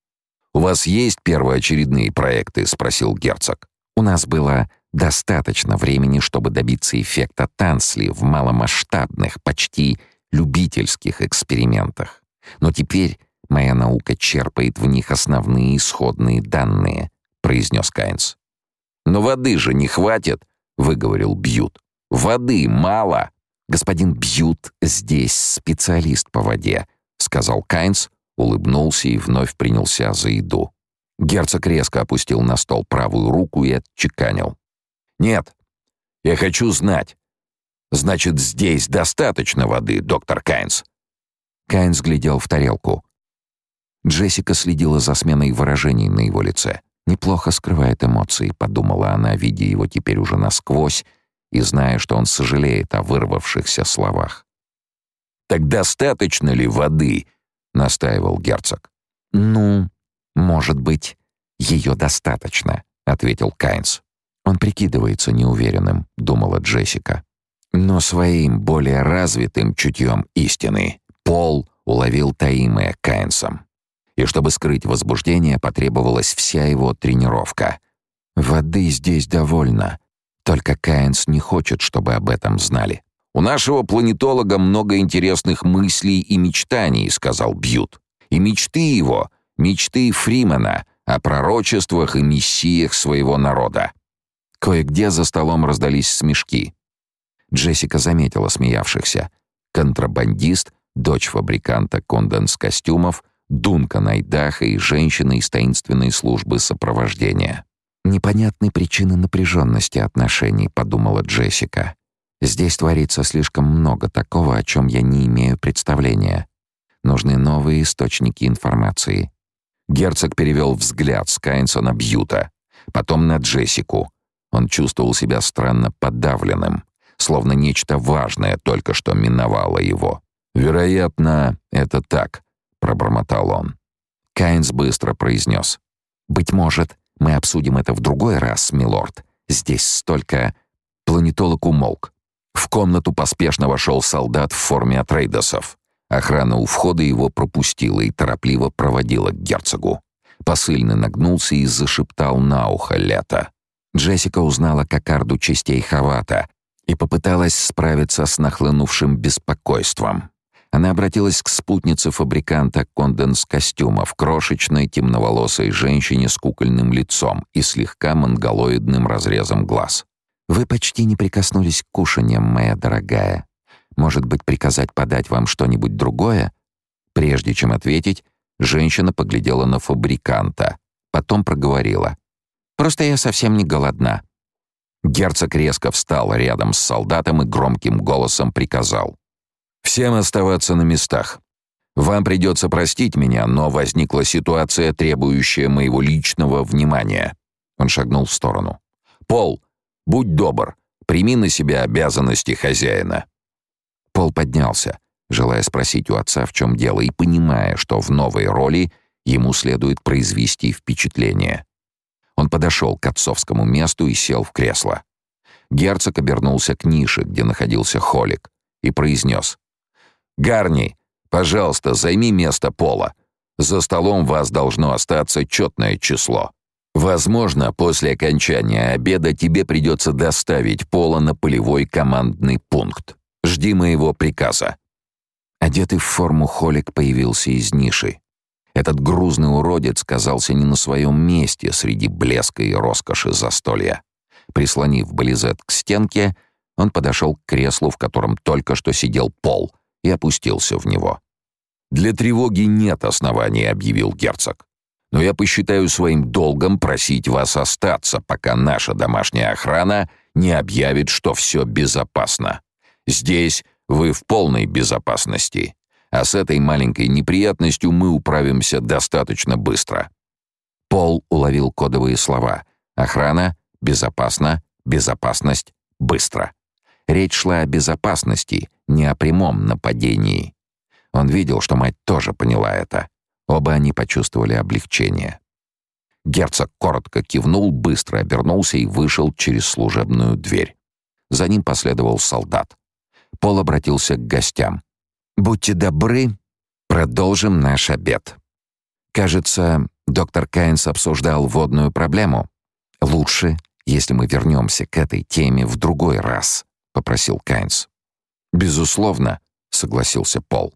«У вас есть первоочередные проекты?» — спросил герцог. «У нас было достаточно времени, чтобы добиться эффекта Тансли в маломасштабных, почти любительских экспериментах. Но теперь моя наука черпает в них основные исходные данные», — произнес Кайнс. «Но воды же не хватит», — выговорил Бьют. «Воды мало». «Господин Бьют здесь специалист по воде», — сказал Кайнс, улыбнулся и вновь принялся за еду. Герцог резко опустил на стол правую руку и отчеканил. «Нет, я хочу знать. Значит, здесь достаточно воды, доктор Кайнс?» Кайнс глядел в тарелку. Джессика следила за сменой выражений на его лице. «Неплохо скрывает эмоции», — подумала она, видя его теперь уже насквозь, и зная, что он сожалеет о вырвавшихся словах. «Так достаточно ли воды?» — настаивал герцог. «Ну, может быть, ее достаточно», — ответил Кайнс. «Он прикидывается неуверенным», — думала Джессика. Но своим более развитым чутьем истины Пол уловил таимое Кайнсом. И чтобы скрыть возбуждение, потребовалась вся его тренировка. «Воды здесь довольно», только Кайнс не хочет, чтобы об этом знали. «У нашего планетолога много интересных мыслей и мечтаний», — сказал Бьют. «И мечты его — мечты Фримена о пророчествах и мессиях своего народа». Кое-где за столом раздались смешки. Джессика заметила смеявшихся. Контрабандист, дочь фабриканта конденс-костюмов, Дунка Найдаха и женщина из таинственной службы сопровождения. «Непонятны причины напряженности отношений», — подумала Джессика. «Здесь творится слишком много такого, о чем я не имею представления. Нужны новые источники информации». Герцог перевел взгляд с Кайнса на Бьюта, потом на Джессику. Он чувствовал себя странно подавленным, словно нечто важное только что миновало его. «Вероятно, это так», — пробормотал он. Кайнс быстро произнес. «Быть может, мы обсудим это в другой раз, милорд. Здесь столько...» Планетолог умолк. В комнату поспешно вошел солдат в форме атрейдосов. Охрана у входа его пропустила и торопливо проводила к герцогу. Посыльный нагнулся и зашептал на ухо Лето. Джессика узнала кокарду частей Хавата и попыталась справиться с нахлынувшим беспокойством. Она обратилась к спутнице фабриканта конденс-костюмов, крошечной темноволосой женщине с кукольным лицом и слегка монголоидным разрезом глаз. «Вы почти не прикоснулись к кушаньям, моя дорогая. Может быть, приказать подать вам что-нибудь другое?» Прежде чем ответить, женщина поглядела на фабриканта, потом проговорила. «Просто я совсем не голодна». Герцог резко встал рядом с солдатом и громким голосом приказал. Всем оставаться на местах. Вам придется простить меня, но возникла ситуация, требующая моего личного внимания. Он шагнул в сторону. Пол, будь добр, прими на себя обязанности хозяина. Пол поднялся, желая спросить у отца, в чем дело, и понимая, что в новой роли ему следует произвести впечатление. Он подошел к отцовскому месту и сел в кресло. Герцог обернулся к нише, где находился Холик, и произнес «Гарни, пожалуйста, займи место Пола. За столом вас должно остаться четное число. Возможно, после окончания обеда тебе придется доставить Пола на полевой командный пункт. Жди моего приказа». Одетый в форму Холик появился из ниши. Этот грузный уродец казался не на своем месте среди блеска и роскоши застолья. Прислонив бализет к стенке, он подошел к креслу, в котором только что сидел Пол, и опустился в него. «Для тревоги нет оснований», — объявил герцог. «Но я посчитаю своим долгом просить вас остаться, пока наша домашняя охрана не объявит, что все безопасно. Здесь вы в полной безопасности, а с этой маленькой неприятностью мы управимся достаточно быстро». Пол уловил кодовые слова «охрана», «безопасно», «безопасность», «быстро». Речь шла о безопасности, не о прямом нападении. Он видел, что мать тоже поняла это. Оба они почувствовали облегчение. Герцог коротко кивнул, быстро обернулся и вышел через служебную дверь. За ним последовал солдат. Пол обратился к гостям. «Будьте добры, продолжим наш обед». Кажется, доктор Кайнс обсуждал водную проблему. Лучше, если мы вернемся к этой теме в другой раз, попросил Кайнс. Безусловно, согласился Пол.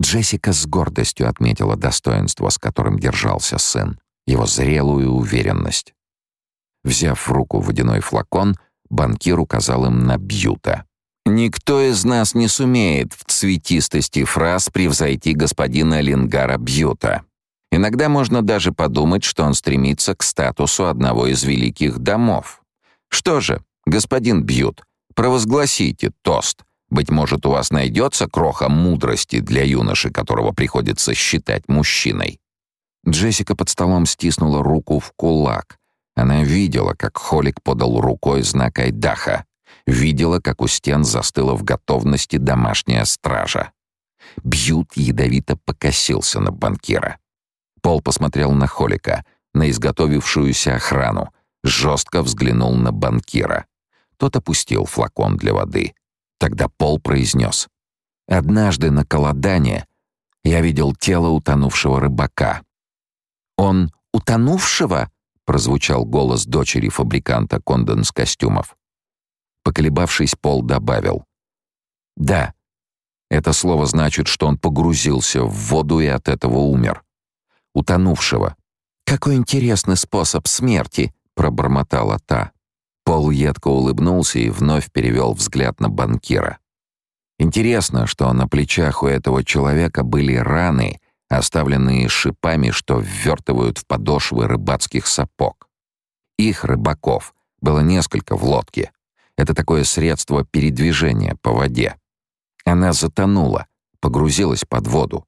Джессика с гордостью отметила достоинство, с которым держался сын, его зрелую уверенность. Взяв в руку водяной флакон, банкир указал им на Бьюта. «Никто из нас не сумеет в цветистости фраз превзойти господина Лингара Бьюта. Иногда можно даже подумать, что он стремится к статусу одного из великих домов. Что же, господин Бьют, провозгласите тост быть может, у вас найдется кроха мудрости для юноши, которого приходится считать мужчиной. Джессика под столом стиснула руку в кулак. Она видела, как Холик подал рукой знак Айдаха. Видела, как у стен застыла в готовности домашняя стража. Бьют ядовито покосился на банкира. Пол посмотрел на Холика, на изготовившуюся охрану, жестко взглянул на банкира. Тот опустил флакон для воды — Тогда Пол произнес. «Однажды на Колодане я видел тело утонувшего рыбака». «Он утонувшего?» — прозвучал голос дочери фабриканта конденс-костюмов. Поколебавшись, Пол добавил. «Да, это слово значит, что он погрузился в воду и от этого умер. Утонувшего. Какой интересный способ смерти!» — пробормотала та. Пол едко улыбнулся и вновь перевел взгляд на банкира. Интересно, что на плечах у этого человека были раны, оставленные шипами, что ввертывают в подошвы рыбацких сапог. Их, рыбаков, было несколько в лодке. Это такое средство передвижения по воде. Она затонула, погрузилась под воду.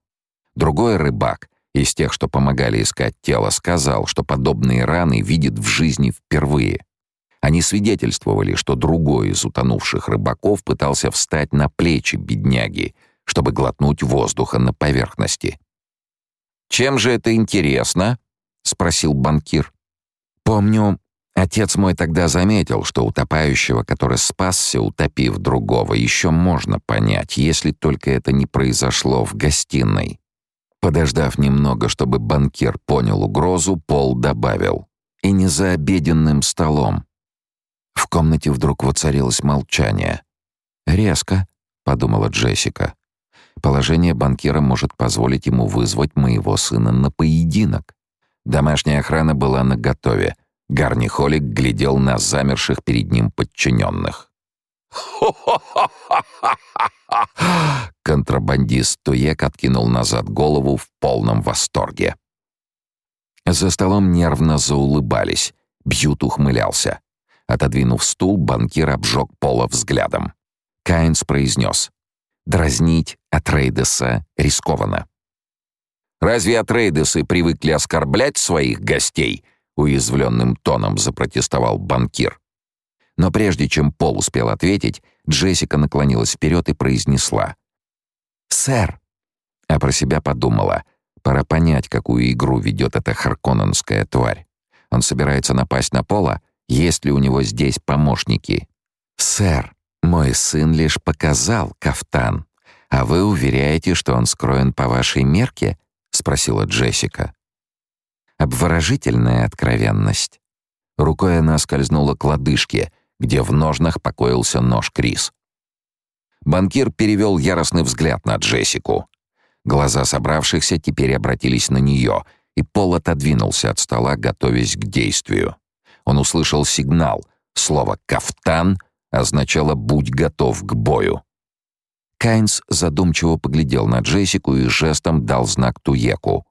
Другой рыбак, из тех, что помогали искать тело, сказал, что подобные раны видит в жизни впервые. Они свидетельствовали, что другой из утонувших рыбаков пытался встать на плечи бедняги, чтобы глотнуть воздуха на поверхности. «Чем же это интересно?» — спросил банкир. «Помню, отец мой тогда заметил, что утопающего, который спасся, утопив другого, еще можно понять, если только это не произошло в гостиной». Подождав немного, чтобы банкир понял угрозу, Пол добавил. «И не за обеденным столом. В комнате вдруг воцарилось молчание. «Резко», — подумала Джессика. «Положение банкира может позволить ему вызвать моего сына на поединок». Домашняя охрана была наготове. Гарни Холик глядел на замерших перед ним подчиненных. Контрабандист Туек откинул назад голову в полном восторге. За столом нервно заулыбались. Бьют ухмылялся. Отодвинув стул, банкир обжег Пола взглядом. Кайнс произнес. «Дразнить Атрейдеса рискованно». «Разве Атрейдесы привыкли оскорблять своих гостей?» — уязвленным тоном запротестовал банкир. Но прежде чем Пол успел ответить, Джессика наклонилась вперед и произнесла. «Сэр!» А про себя подумала. Пора понять, какую игру ведет эта харконненская тварь. Он собирается напасть на Пола, есть ли у него здесь помощники? Сэр, мой сын лишь показал кафтан, а вы уверяете, что он скроен по вашей мерке? спросила Джессика. Обворожительная откровенность. Рукой она скользнула к лодыжке, где в ножнах покоился нож Крис. Банкир перевел яростный взгляд на Джессику. Глаза собравшихся теперь обратились на нее, и Пол отодвинулся от стола, готовясь к действию. Он услышал сигнал. Слово «кафтан» означало «будь готов к бою». Кайнс задумчиво поглядел на Джессику и жестом дал знак Туеку.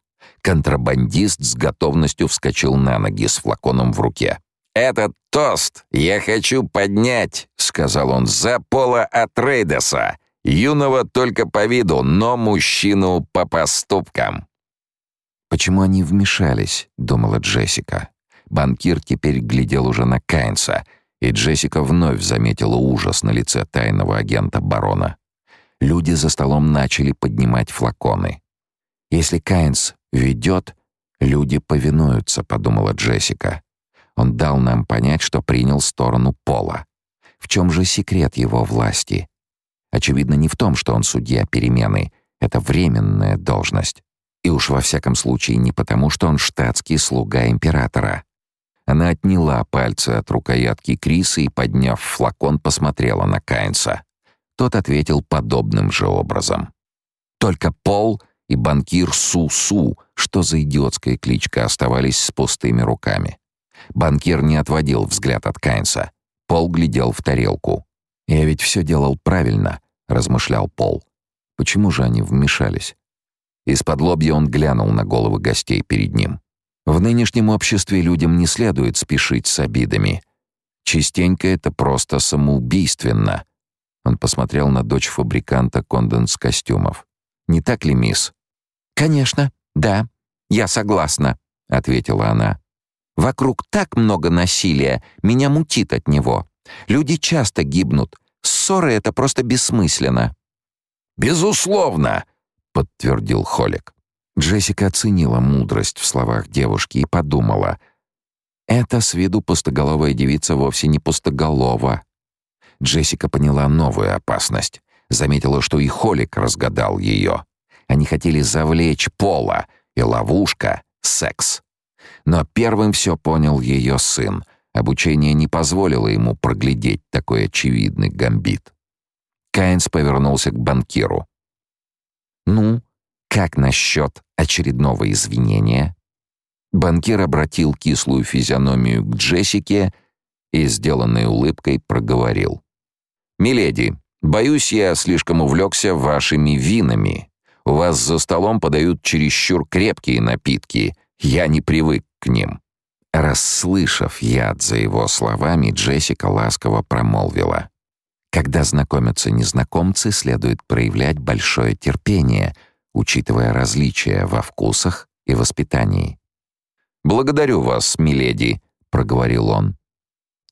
Контрабандист с готовностью вскочил на ноги с флаконом в руке. «Этот тост я хочу поднять», — сказал он, — «за Пола Атрейдеса, юного только по виду, но мужчину по поступкам». «Почему они вмешались?» — думала Джессика. Банкир теперь глядел уже на Кайнса, и Джессика вновь заметила ужас на лице тайного агента барона. Люди за столом начали поднимать флаконы. «Если Кайнс ведет, люди повинуются», — подумала Джессика. Он дал нам понять, что принял сторону Пола. В чем же секрет его власти? Очевидно, не в том, что он судья перемены. Это временная должность. И уж во всяком случае не потому, что он штатский слуга императора. Она отняла пальцы от рукоятки Криса и, подняв флакон, посмотрела на Кайнса. Тот ответил подобным же образом. Только Пол и банкир Су-Су, что за идиотская кличка, оставались с пустыми руками. Банкир не отводил взгляд от Кайнса. Пол глядел в тарелку. «Я ведь все делал правильно», — размышлял Пол. «Почему же они вмешались?» Из-под лобья он глянул на головы гостей перед ним. В нынешнем обществе людям не следует спешить с обидами. Частенько это просто самоубийственно. Он посмотрел на дочь фабриканта конденс-костюмов. «Не так ли, мисс?» «Конечно, да, я согласна», — ответила она. Вокруг так много насилия, меня мутит от него. Люди часто гибнут. Ссоры — это просто бессмысленно». «Безусловно», — подтвердил Холик. Джессика оценила мудрость в словах девушки и подумала. «Это с виду пустоголовая девица вовсе не пустоголова». Джессика поняла новую опасность. Заметила, что и Холик разгадал ее. Они хотели завлечь Пола, и ловушка — секс. Но первым все понял ее сын. Обучение не позволило ему проглядеть такой очевидный гамбит. Кайнс повернулся к банкиру. «Ну, как насчет очередного извинения?» Банкир обратил кислую физиономию к Джессике и, сделанной улыбкой, проговорил. «Миледи, боюсь, я слишком увлекся вашими винами. У вас за столом подают чересчур крепкие напитки. Я не привык к ним. Расслышав яд за его словами, Джессика ласково промолвила. «Когда знакомятся незнакомцы, следует проявлять большое терпение, учитывая различия во вкусах и воспитании». «Благодарю вас, миледи», — проговорил он.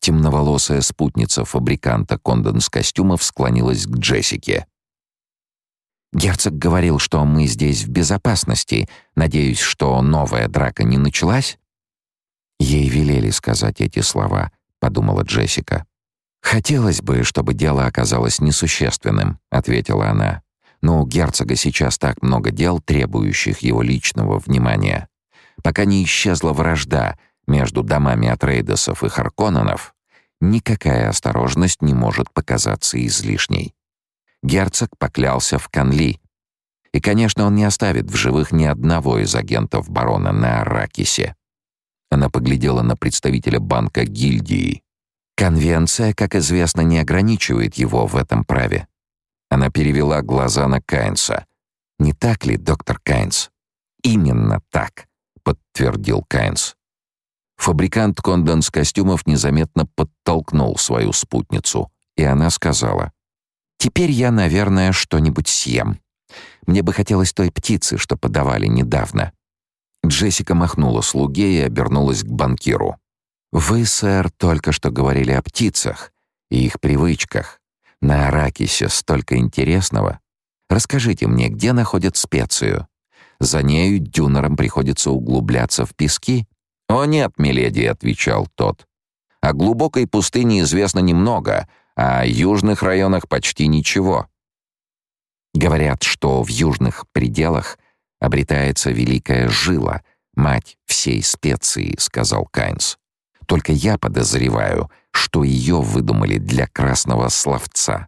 Темноволосая спутница фабриканта конденс-костюмов склонилась к Джессике. Герцог говорил, что мы здесь в безопасности. Надеюсь, что новая драка не началась?» Ей велели сказать эти слова, подумала Джессика. «Хотелось бы, чтобы дело оказалось несущественным», — ответила она. «Но у герцога сейчас так много дел, требующих его личного внимания. Пока не исчезла вражда между домами Атрейдесов и Харконненов, никакая осторожность не может показаться излишней. Герцог поклялся в Канли. И, конечно, он не оставит в живых ни одного из агентов барона на Аракисе. Она поглядела на представителя банка гильдии. Конвенция, как известно, не ограничивает его в этом праве. Она перевела глаза на Кайнса. «Не так ли, доктор Кайнс?» «Именно так», — подтвердил Кайнс. Фабрикант конденс костюмов незаметно подтолкнул свою спутницу, и она сказала, Теперь я, наверное, что-нибудь съем. Мне бы хотелось той птицы, что подавали недавно». Джессика махнула слуге и обернулась к банкиру. «Вы, сэр, только что говорили о птицах и их привычках. На Аракисе столько интересного. Расскажите мне, где находят специю? За нею дюнерам приходится углубляться в пески?» «О нет, миледи», — отвечал тот. «О глубокой пустыне известно немного, а о южных районах почти ничего. Говорят, что в южных пределах обретается великая жила, мать всей специи, сказал Кайнс. Только я подозреваю, что ее выдумали для красного словца.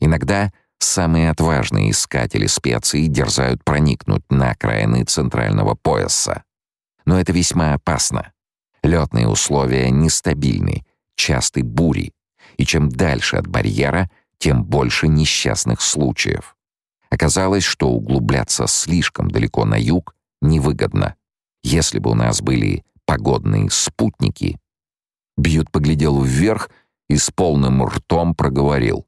Иногда самые отважные искатели специй дерзают проникнуть на окраины центрального пояса. Но это весьма опасно. Летные условия нестабильны, часты бури, и чем дальше от барьера, тем больше несчастных случаев. Оказалось, что углубляться слишком далеко на юг невыгодно. Если бы у нас были погодные спутники... Бьют поглядел вверх и с полным ртом проговорил.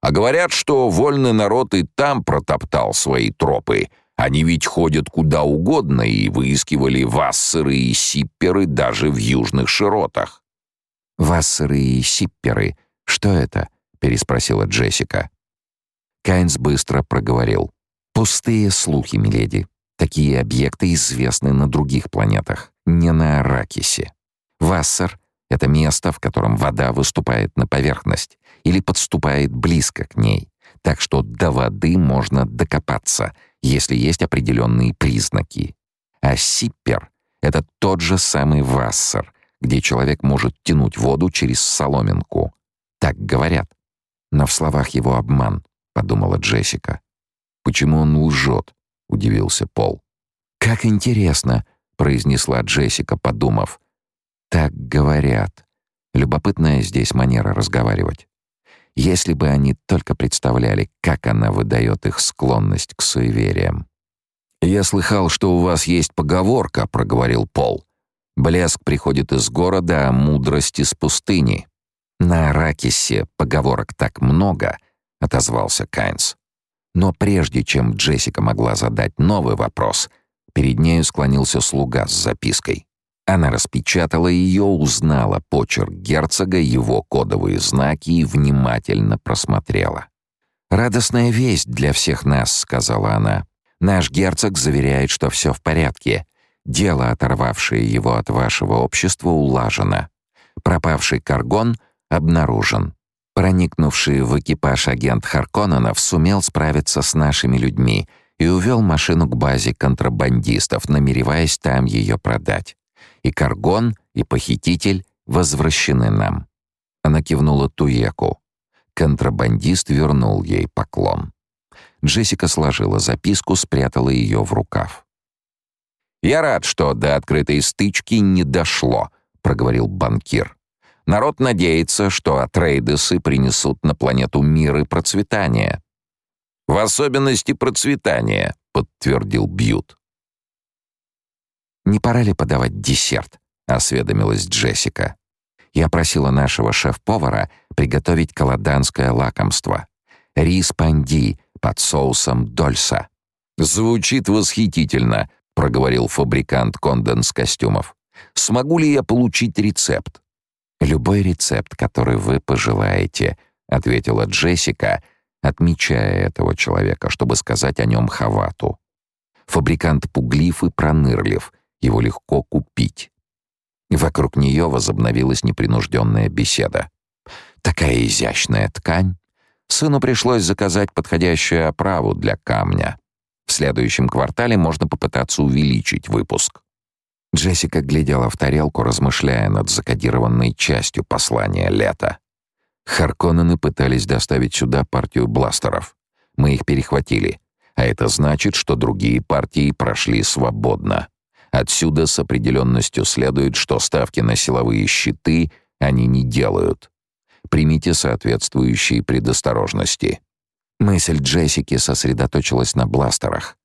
А говорят, что вольный народ и там протоптал свои тропы. Они ведь ходят куда угодно и выискивали вассеры и сипперы даже в южных широтах. «Вассеры и сипперы? Что это?» — переспросила Джессика. Кайнс быстро проговорил. «Пустые слухи, миледи. Такие объекты известны на других планетах, не на Аракисе. Вассер — это место, в котором вода выступает на поверхность или подступает близко к ней, так что до воды можно докопаться, если есть определенные признаки. А сиппер — это тот же самый вассер, где человек может тянуть воду через соломинку. Так говорят. Но в словах его обман, подумала Джессика. Почему он лжет? удивился Пол. Как интересно, произнесла Джессика, подумав. Так говорят. Любопытная здесь манера разговаривать. Если бы они только представляли, как она выдает их склонность к суевериям. «Я слыхал, что у вас есть поговорка», — проговорил Пол. «Блеск приходит из города, а мудрость из пустыни». «На Аракисе поговорок так много», — отозвался Кайнс. Но прежде чем Джессика могла задать новый вопрос, перед нею склонился слуга с запиской. Она распечатала ее, узнала почерк герцога, его кодовые знаки и внимательно просмотрела. «Радостная весть для всех нас», — сказала она. «Наш герцог заверяет, что все в порядке. Дело, оторвавшее его от вашего общества, улажено. Пропавший Каргон обнаружен. Проникнувший в экипаж агент Харконненов сумел справиться с нашими людьми и увел машину к базе контрабандистов, намереваясь там ее продать. И Каргон, и похититель возвращены нам». Она кивнула Туеку. Контрабандист вернул ей поклон. Джессика сложила записку, спрятала ее в рукав. «Я рад, что до открытой стычки не дошло», — проговорил банкир. «Народ надеется, что Атрейдесы принесут на планету мир и процветание». «В особенности процветание», — подтвердил Бьют. «Не пора ли подавать десерт?» — осведомилась Джессика. Я просила нашего шеф-повара приготовить каладанское лакомство. Рис панди под соусом дольса. «Звучит восхитительно», — проговорил фабрикант конденс костюмов. «Смогу ли я получить рецепт?» «Любой рецепт, который вы пожелаете», — ответила Джессика, отмечая этого человека, чтобы сказать о нем Хавату. Фабрикант пуглив и пронырлив — его легко купить. Вокруг нее возобновилась непринужденная беседа. Такая изящная ткань. Сыну пришлось заказать подходящую оправу для камня. В следующем квартале можно попытаться увеличить выпуск. Джессика глядела в тарелку, размышляя над закодированной частью послания лета. Харконнены пытались доставить сюда партию бластеров. Мы их перехватили, а это значит, что другие партии прошли свободно. Отсюда с определенностью следует, что ставки на силовые щиты они не делают. Примите соответствующие предосторожности. Мысль Джессики сосредоточилась на бластерах.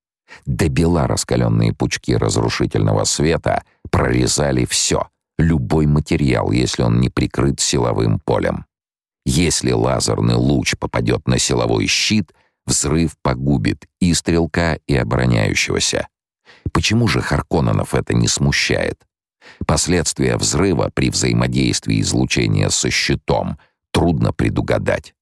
До бела раскаленные пучки разрушительного света прорезали все, любой материал, если он не прикрыт силовым полем. Если лазерный луч попадет на силовой щит, взрыв погубит и стрелка, и обороняющегося. Почему же Харконненов это не смущает? Последствия взрыва при взаимодействии излучения со щитом трудно предугадать.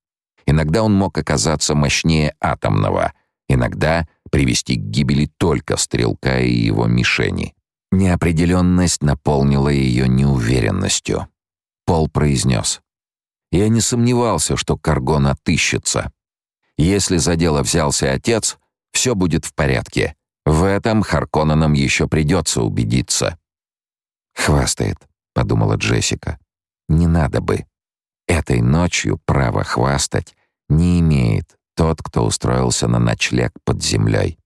Иногда он мог оказаться мощнее атомного, иногда привести к гибели только стрелка и его мишени. Неопределенность наполнила ее неуверенностью. Пол произнес. «Я не сомневался, что Каргон отыщется. Если за дело взялся отец, все будет в порядке. В этом Харконненам еще придется убедиться. «Хвастает», — подумала Джессика. «Не надо бы. Этой ночью право хвастать не имеет тот, кто устроился на ночлег под землей.